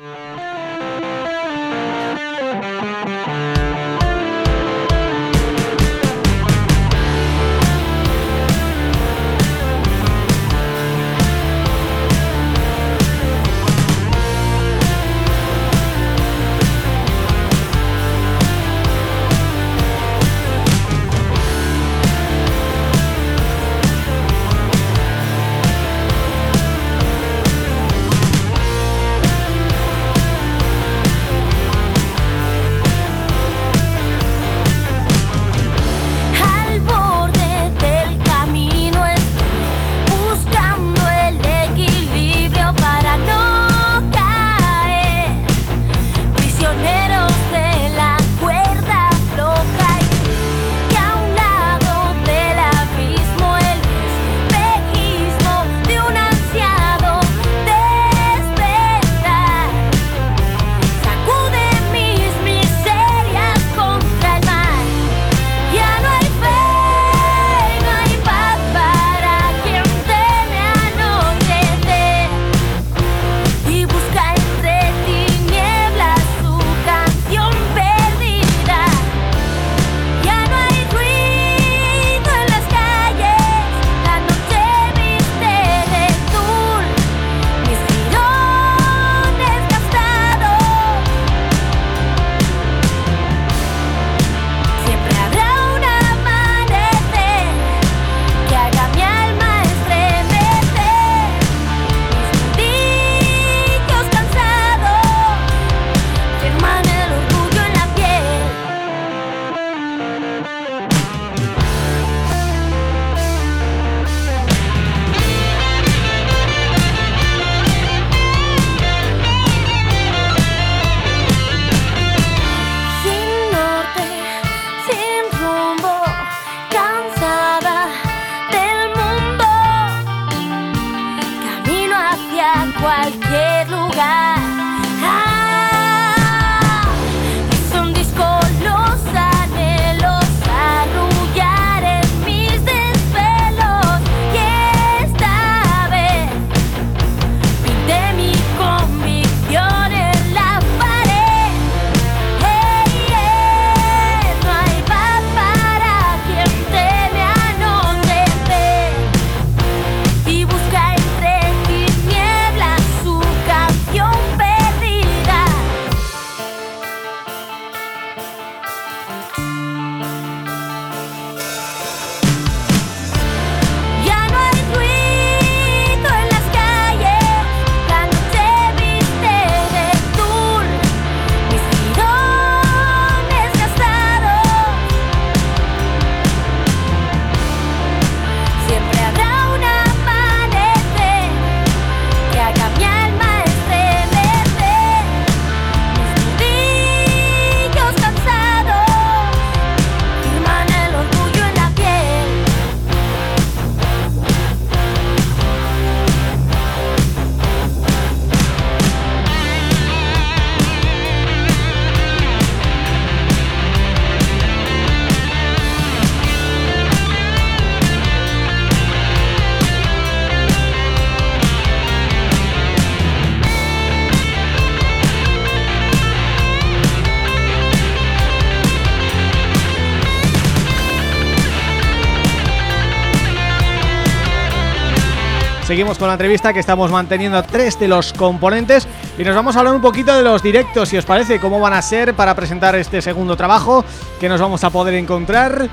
Con la entrevista que estamos manteniendo a tres de los componentes y nos vamos a hablar un poquito de los directos, si os parece, cómo van a ser para presentar este segundo trabajo, que nos vamos a poder encontrar.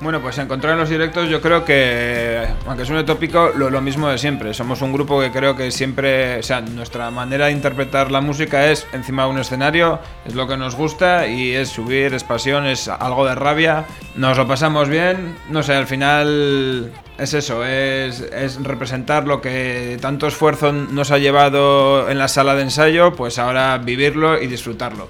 Bueno, pues encontrar en los directos yo creo que, aunque suene tópico, lo, lo mismo de siempre. Somos un grupo que creo que siempre, o sea, nuestra manera de interpretar la música es encima de un escenario, es lo que nos gusta y es subir, es pasión, es algo de rabia. Nos lo pasamos bien, no sé, al final es eso, es, es representar lo que tanto esfuerzo nos ha llevado en la sala de ensayo, pues ahora vivirlo y disfrutarlo.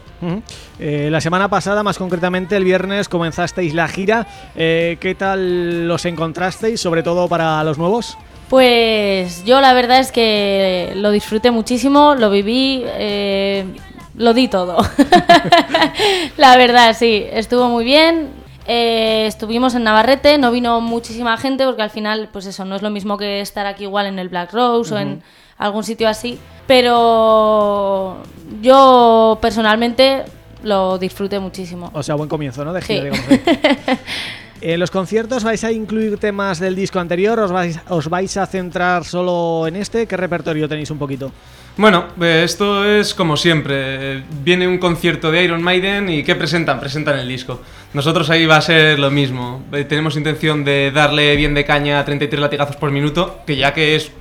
Eh, la semana pasada, más concretamente el viernes, comenzasteis la gira. Eh, ¿Qué tal los encontrasteis, sobre todo para los nuevos? Pues yo la verdad es que lo disfruté muchísimo, lo viví, eh, lo di todo. la verdad, sí, estuvo muy bien. Eh, estuvimos en Navarrete, no vino muchísima gente porque al final, pues eso, no es lo mismo que estar aquí igual en el Black Rose o en algún sitio así. Pero yo personalmente lo disfruté muchísimo. O sea, buen comienzo, ¿no? De gira, Sí. digamos. ¿En los conciertos vais a incluir temas del disco anterior? ¿Os vais, ¿Os vais a centrar solo en este? ¿Qué repertorio tenéis un poquito? Bueno, eh, esto es como siempre. Viene un concierto de Iron Maiden y ¿qué presentan? Presentan el disco. Nosotros ahí va a ser lo mismo. Eh, Tenemos intención de darle bien de caña a 33 latigazos por minuto, que ya que es,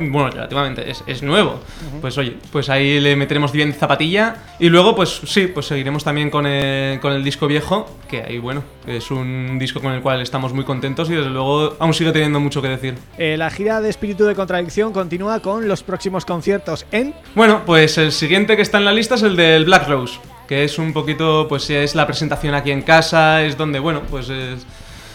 bueno, relativamente, es, es nuevo. Pues oye, pues ahí le meteremos bien zapatilla. Y luego, pues sí, pues seguiremos también con el, con el disco viejo, que ahí, bueno, es un disco con el cual estamos muy contentos y desde luego aún sigue teniendo mucho que decir. Eh, la gira de Espíritu de Contradicción continúa con los próximos conciertos en... Bueno, pues el siguiente que está en la lista es el del Black Rose, que es un poquito, pues es la presentación aquí en casa, es donde, bueno, pues es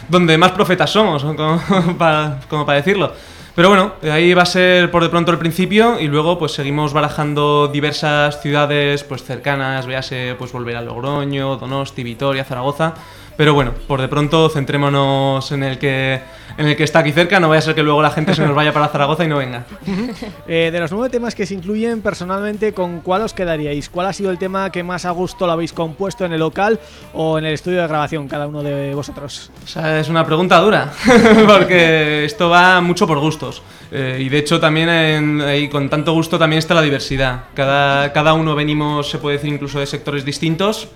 donde más profetas somos, ¿no? como, para, como para decirlo. Pero bueno, ahí va a ser por de pronto el principio y luego pues seguimos barajando diversas ciudades pues cercanas, véase pues volver a Logroño, Donosti, Vitoria, Zaragoza. Pero bueno, por de pronto centrémonos en el que en el que está aquí cerca, no vaya a ser que luego la gente se nos vaya para Zaragoza y no venga. Eh, de los nueve temas que se incluyen, personalmente, ¿con cuál os quedaríais? ¿Cuál ha sido el tema que más a gusto lo habéis compuesto en el local o en el estudio de grabación, cada uno de vosotros? O sea, es una pregunta dura, porque esto va mucho por gustos. Eh, y de hecho también en- ahí con tanto gusto también está la diversidad. Cada, cada uno venimos, se puede decir, incluso de sectores distintos.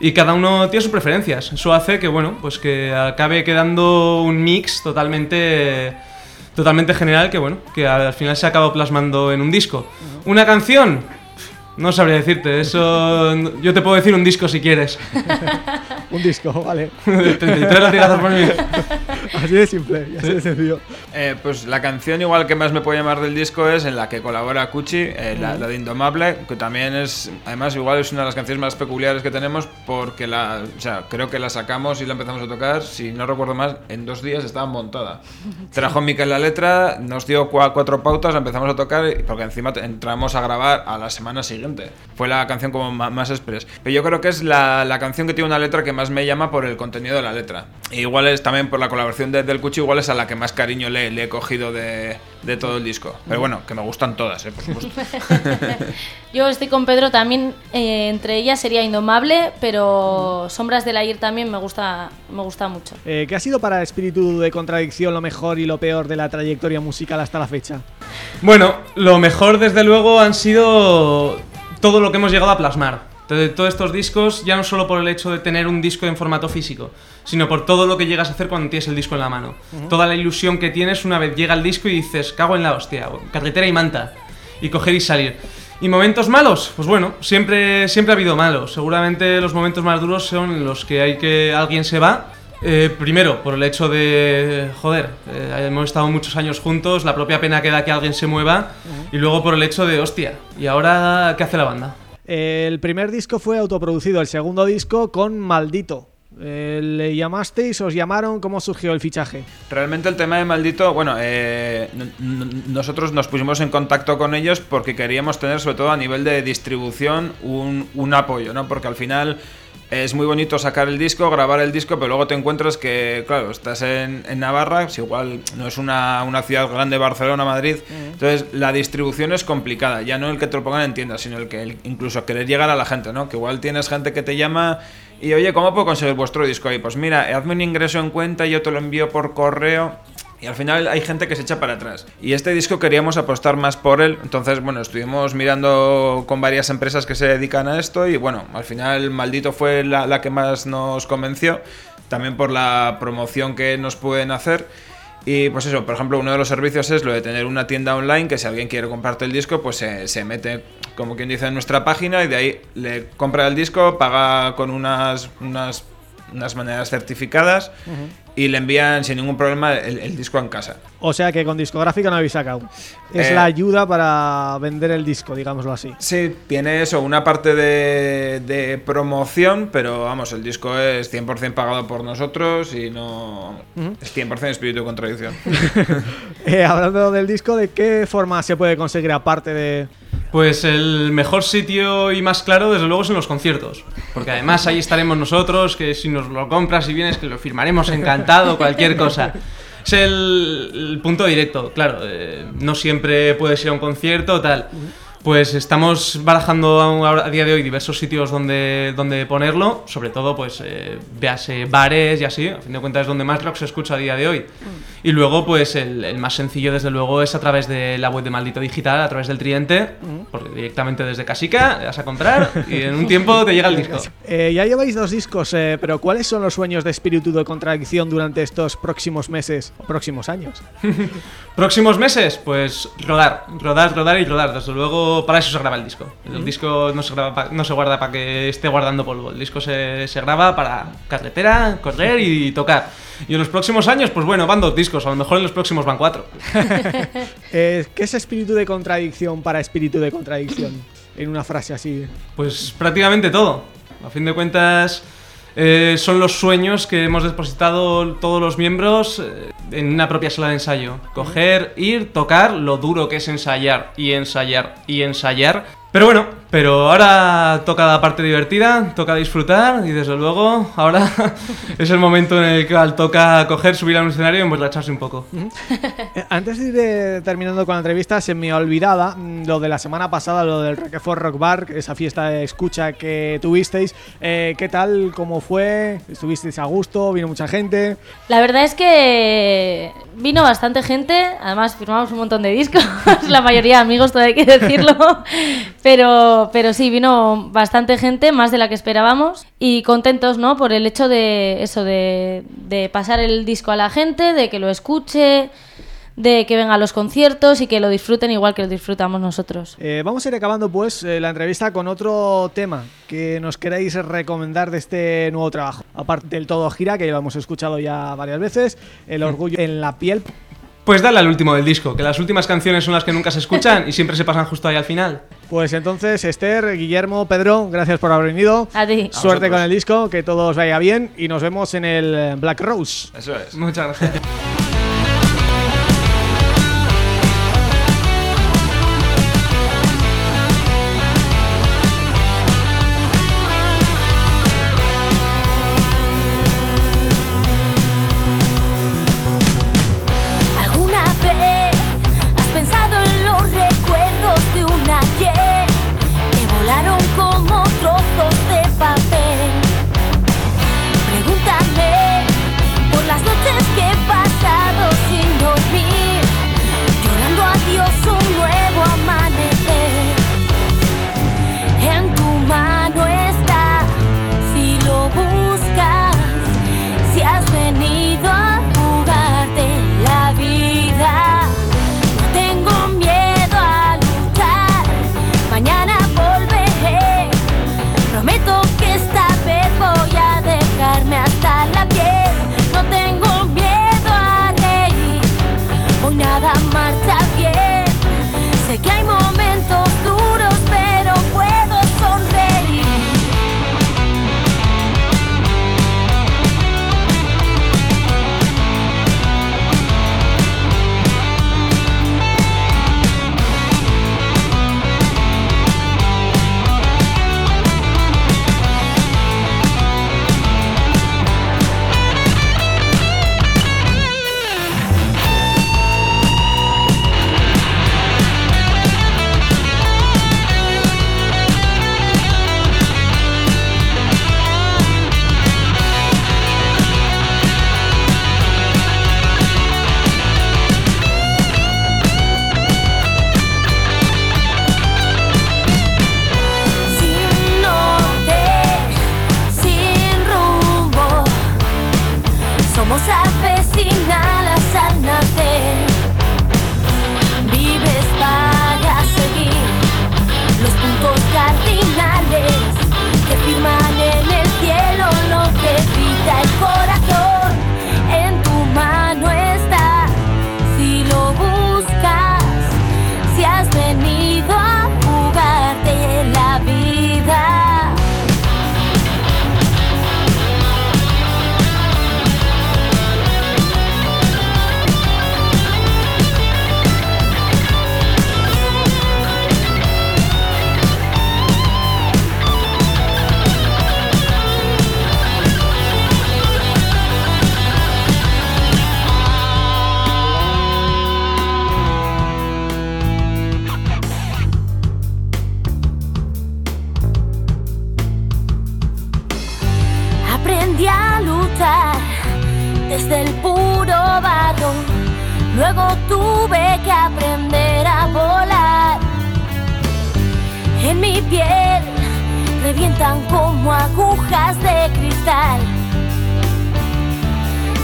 Y cada uno tiene sus preferencias. Eso hace que, bueno, pues que acabe quedando un mix totalmente, totalmente general que, bueno, que al final se acaba plasmando en un disco. ¿Una canción? No sabría decirte, eso... Yo te puedo decir un disco si quieres. Un disco, vale. 33 latigazos por minuto. Así de simple, y así de sencillo. Eh, pues la canción igual que más me puede llamar del disco es en la que colabora Cuchi, eh, la, la de Indomable, que también es, además igual es una de las canciones más peculiares que tenemos porque la, o sea, creo que la sacamos y la empezamos a tocar, si no recuerdo más, en dos días estaba montada. Trajo Mikel la letra, nos dio cua- cuatro pautas, la empezamos a tocar porque encima entramos a grabar a la semana siguiente. Fue la canción como más express. Pero yo creo que es la, la canción que tiene una letra que más me llama por el contenido de la letra. E igual es también por la colaboración de- del Cuchi, igual es a la que más cariño le, le he cogido de, de todo el disco. Pero bueno, que me gustan todas, eh, por supuesto. Yo estoy con Pedro también, eh, entre ellas sería Indomable, pero Sombras del Ayer también me gusta, me gusta mucho. Eh, ¿Qué ha sido para Espíritu de Contradicción lo mejor y lo peor de la trayectoria musical hasta la fecha? Bueno, lo mejor desde luego han sido todo lo que hemos llegado a plasmar. De todos estos discos, ya no solo por el hecho de tener un disco en formato físico, sino por todo lo que llegas a hacer cuando tienes el disco en la mano. Toda la ilusión que tienes una vez llega el disco y dices, cago en la hostia, carretera y manta, y coger y salir. ¿Y momentos malos? Pues bueno, siempre, siempre ha habido malos. Seguramente los momentos más duros son los que hay que alguien se va. Eh, primero, por el hecho de, joder, eh, hemos estado muchos años juntos, la propia pena que da que alguien se mueva, y luego por el hecho de, hostia, ¿y ahora qué hace la banda? El primer disco fue autoproducido, el segundo disco con Maldito. Eh, ¿Le llamasteis? ¿Os llamaron? ¿Cómo surgió el fichaje? Realmente el tema de Maldito, bueno, eh, nosotros nos pusimos en contacto con ellos porque queríamos tener, sobre todo a nivel de distribución, un apoyo, ¿no? Porque al final es muy bonito sacar el disco, grabar el disco, pero luego te encuentras que, claro, estás en, en Navarra, si igual no es una, una ciudad grande, Barcelona, Madrid, entonces la distribución es complicada, ya no el que te lo pongan en tiendas, sino el que el- incluso querer llegar a la gente, ¿no? Que igual tienes gente que te llama y oye, ¿cómo puedo conseguir vuestro disco ahí? Pues mira, hazme un ingreso en cuenta y yo te lo envío por correo. Y al final hay gente que se echa para atrás. Y este disco queríamos apostar más por él, entonces bueno, estuvimos mirando con varias empresas que se dedican a esto y bueno, al final Maldito fue la, que más nos convenció, también por la promoción que nos pueden hacer. Y pues eso, por ejemplo, uno de los servicios es lo de tener una tienda online que si alguien quiere comprarte el disco, pues se, se mete, como quien dice, en nuestra página y de ahí le compra el disco, paga con unas, unas, unas maneras certificadas y le envían sin ningún problema el, el disco en casa. O sea que con discográfica no habéis sacado. Es Eh, la ayuda para vender el disco, digámoslo así. Sí, tiene eso, una parte de, de promoción, pero vamos, el disco es 100% pagado por nosotros y no... Ujú. Es 100% espíritu de contradicción. Eh, hablando del disco, ¿de qué forma se puede conseguir aparte de...? Pues el mejor sitio y más claro, desde luego, son los conciertos. Porque además ahí estaremos nosotros, que si nos lo compras y vienes, que lo firmaremos encantado, cualquier cosa. Es el, punto directo, claro. eh, no siempre puedes ir a un concierto, tal. Pues estamos barajando ahora- a día de hoy diversos sitios donde, donde ponerlo, sobre todo, pues, eh, véase bares y así, a fin de cuentas es donde más rock se escucha a día de hoy. Y luego, pues, el, el más sencillo, desde luego, es a través de la web de Maldito Digital, a través del Triente, porque directamente desde Casica le vas a comprar y en un tiempo te llega el disco. Eh, ya lleváis dos discos, eh, pero ¿cuáles son los sueños de espíritu de contradicción durante estos próximos meses o próximos años? Próximos meses, pues rodar, rodar, rodar y rodar. Desde luego, para eso se graba el disco. El disco no se, graba pa- no se guarda para que esté guardando polvo. El disco se, se graba para carretera, correr y tocar. Y en los próximos años, pues bueno, van dos discos. A lo mejor en los próximos van cuatro. Eh, ¿Qué es espíritu de contradicción para espíritu de contradicción? En una frase así. Pues prácticamente todo. A fin de cuentas, eh, son los sueños que hemos depositado todos los miembros eh, en una propia sala de ensayo. Coger, ir, tocar lo duro que es ensayar y ensayar y ensayar. Pero bueno, pero ahora toca la parte divertida, toca disfrutar y desde luego ahora es el momento en el que toca coger, subir a un escenario y emborracharse un poco. Eh, Antes de ir eh, terminando con la entrevista, se me olvidaba mm, lo de la semana pasada, lo del Roquefort Rock Bar, esa fiesta de escucha que tuvisteis. Eh, ¿Qué tal? ¿Cómo fue? ¿Estuvisteis a gusto? ¿Vino mucha gente? La verdad es que vino bastante gente, además firmamos un montón de discos, la mayoría de amigos, todo hay que decirlo, pero, pero sí, vino bastante gente, más de la que esperábamos, y contentos, ¿no? Por el hecho de eso, de, de pasar el disco a la gente, de que lo escuche, de que venga a los conciertos y que lo disfruten igual que lo disfrutamos nosotros. Eh, vamos a ir acabando pues eh, la entrevista con otro tema que nos queráis recomendar de este nuevo trabajo. Aparte del todo gira, que lo hemos escuchado ya varias veces, el orgullo en la piel. Pues dale al último del disco, que las últimas canciones son las que nunca se escuchan y siempre se pasan justo ahí al final. Pues entonces, Esther, Guillermo, Pedro, gracias por haber venido. A ti. Suerte con el disco, que todo os vaya bien y nos vemos en el eh, Black Rose. Eso es. Muchas gracias. Piel revientan como agujas de cristal.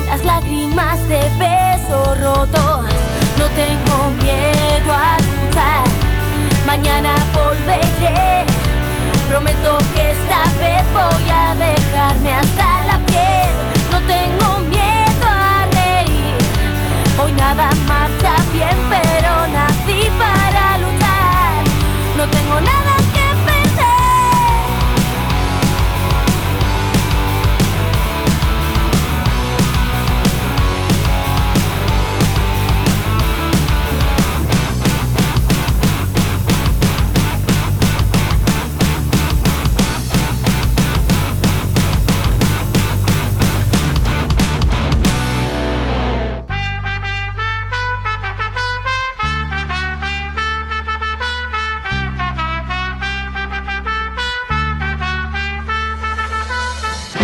Las lágrimas de besos rotos, no tengo miedo a luchar. Mañana volveré, prometo que esta vez voy a dejarme hasta la piel. No tengo miedo a reír, hoy nada marcha bien, pero nací para luchar. No tengo nada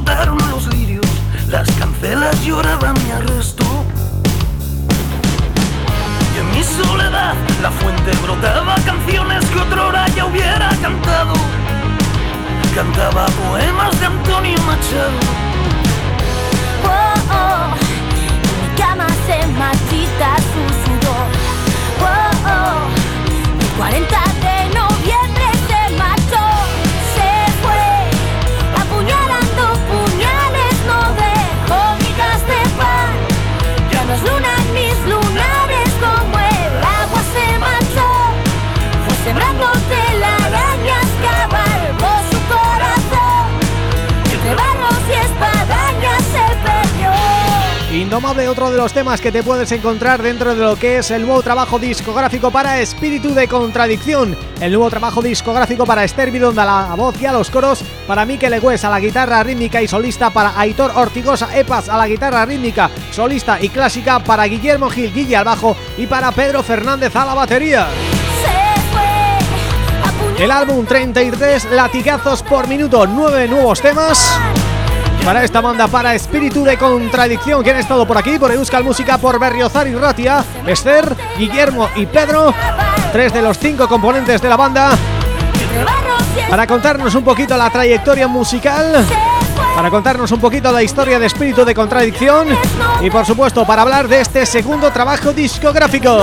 Brotaron los lirios. Las cancelas lloraban mi arresto. Y en mi soledad la fuente brotaba canciones que otrora ya hubiera cantado. Cantaba poemas de Antonio Machado. Oh, oh, mi cama se marchita su sudor. Oh, oh, el 40 Indomable, otro de los temas que te puedes encontrar dentro de lo que es el nuevo trabajo discográfico para Espíritu de Contradicción, el nuevo trabajo discográfico para Esther Vidonda a la voz y a los coros, para Mikel Egües a la guitarra rítmica y solista, para Aitor Ortigosa Epas a la guitarra rítmica, solista y clásica, para Guillermo Gil Guille al bajo y para Pedro Fernández a la batería. El álbum 33 latigazos por minuto, nueve nuevos temas para esta banda, para Espíritu de Contradicción que han estado por aquí, por Euskal Música, por Berriozar y Ratia, Esther, Guillermo y Pedro, tres de los cinco componentes de la banda, para contarnos un poquito la trayectoria musical, para contarnos un poquito la historia de Espíritu de Contradicción y por supuesto para hablar de este segundo trabajo discográfico.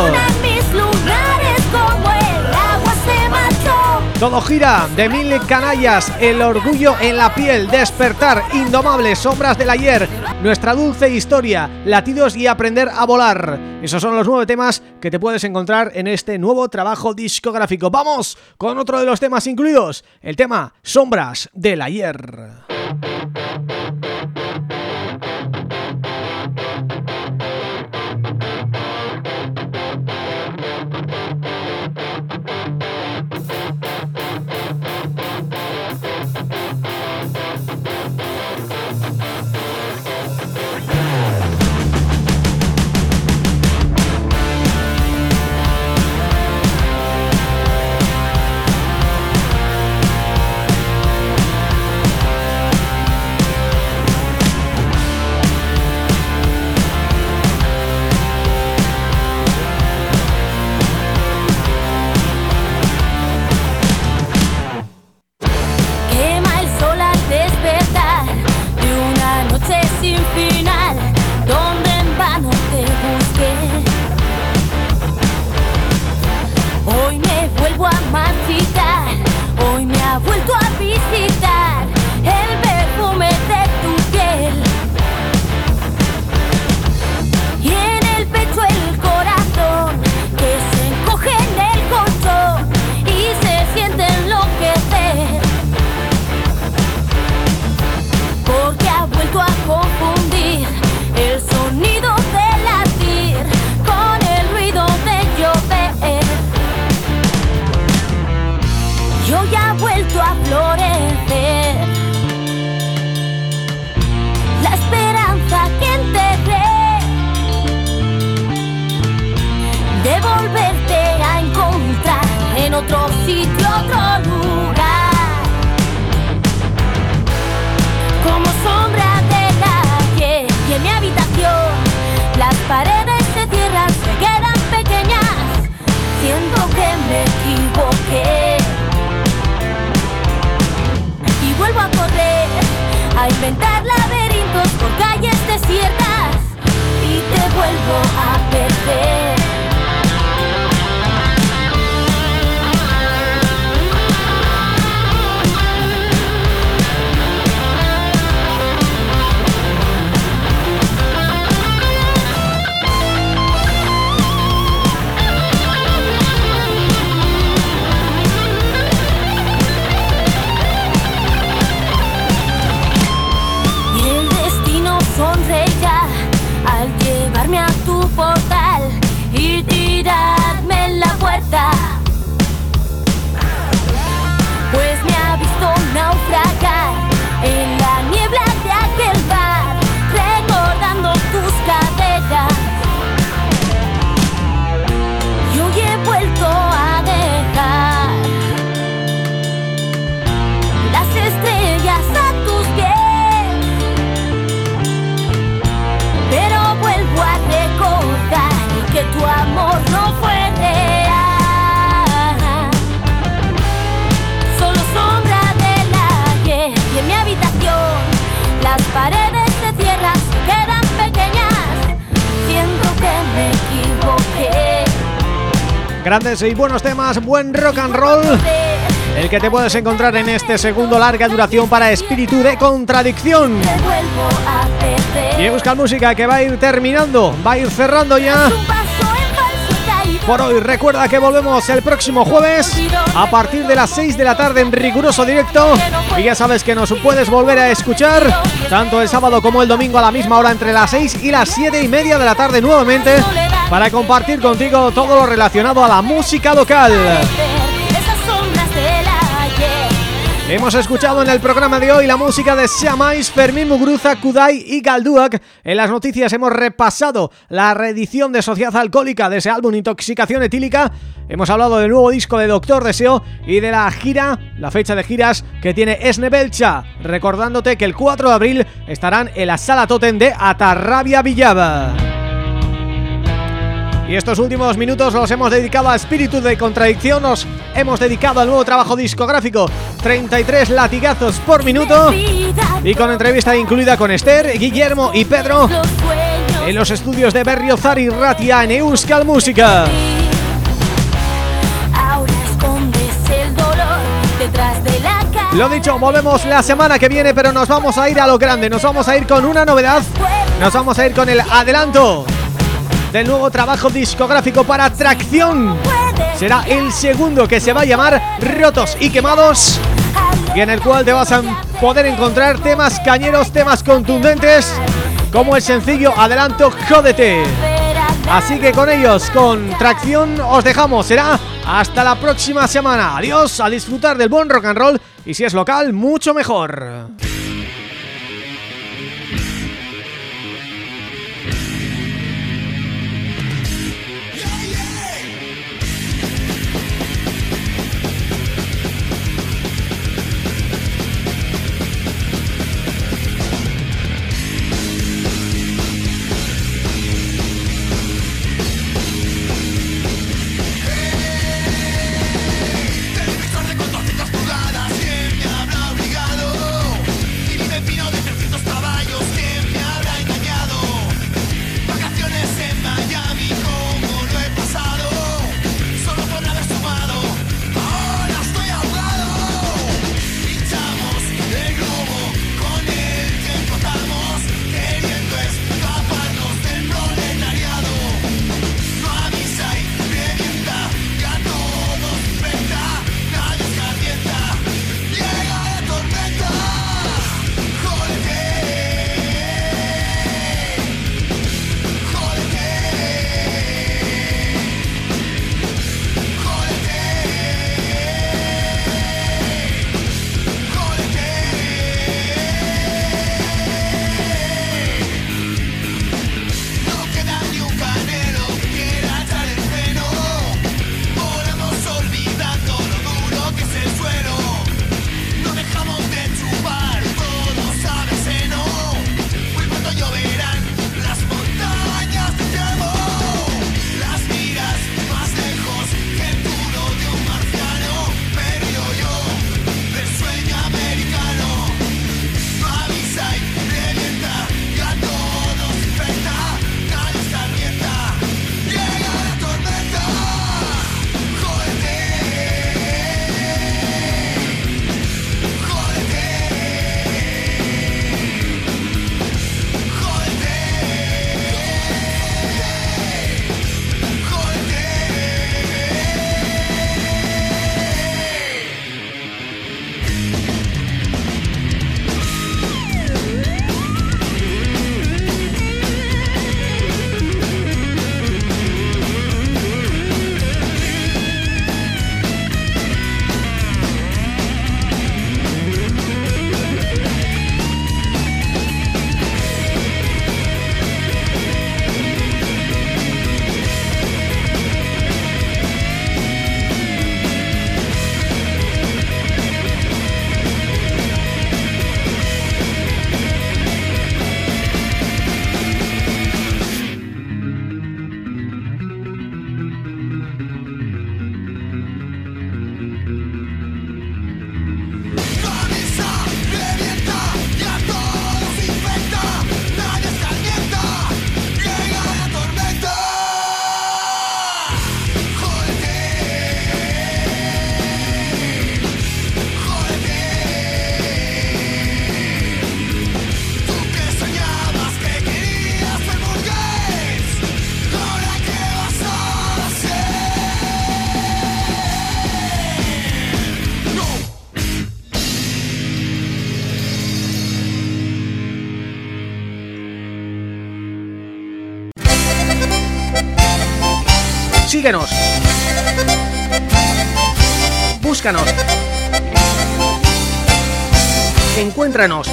Todo gira de mil canallas, el orgullo en la piel, despertar, indomables, sombras del ayer, nuestra dulce historia, latidos y aprender a volar. Esos son los nueve temas que te puedes encontrar en este nuevo trabajo discográfico. ¡Vamos! Con otro de los temas incluidos, el tema Sombras del ayer. seem fear. Sitio, otro lugar. Como sombra de que y en mi habitación las paredes se cierran, se quedan pequeñas. Siento que me equivoqué y vuelvo a correr a inventar laberintos por calles desiertas y te vuelvo a perder. Grandes y buenos temas, buen rock and roll El que te puedes encontrar en este segundo larga duración para Espíritu de Contradicción. Y Euskal Música que va a ir terminando, va a ir cerrando ya. Por hoy recuerda que volvemos el próximo jueves a partir de las 6 de la tarde en riguroso directo y ya sabes que nos puedes volver a escuchar tanto el sábado como el domingo a la misma hora entre las 6 y las 7 y media de la tarde nuevamente para compartir contigo todo lo relacionado a la música local. Hemos escuchado en el programa de hoy la música de Siamais, Fermín Muguruza, Kudai y Galduak. En las noticias hemos repasado la reedición de Sociedad Alcohólica de ese álbum Intoxicación Etílica. Hemos hablado del nuevo disco de Doctor Deseo y de la gira, la fecha de giras que tiene Esne Belcha. Recordándote que el 4 de abril estarán en la Sala Totem de Atarrabia Villaba. Y estos últimos minutos los hemos dedicado a Espíritu de Contradicción, nos hemos dedicado al nuevo trabajo discográfico. 33 latigazos por minuto. Y con entrevista incluida con Esther, Guillermo y Pedro en los estudios de Berriozar y Ratia en Euskal Música. Lo dicho, volvemos la semana que viene, pero nos vamos a ir a lo grande, nos vamos a ir con una novedad, nos vamos a ir con el adelanto del nuevo trabajo discográfico para Tracción. Será el segundo que se va a llamar Rotos y Quemados y en el cual te vas a poder encontrar temas cañeros, temas contundentes como el sencillo adelanto Jódete. Así que con ellos, con Tracción, os dejamos. Será hasta la próxima semana. Adiós, a disfrutar del buen rock and roll y si es local, mucho mejor. Síguenos. Búscanos. Encuéntranos.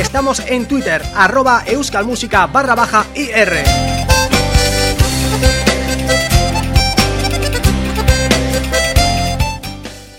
Estamos en Twitter, arroba euskalmusica barra baja IR.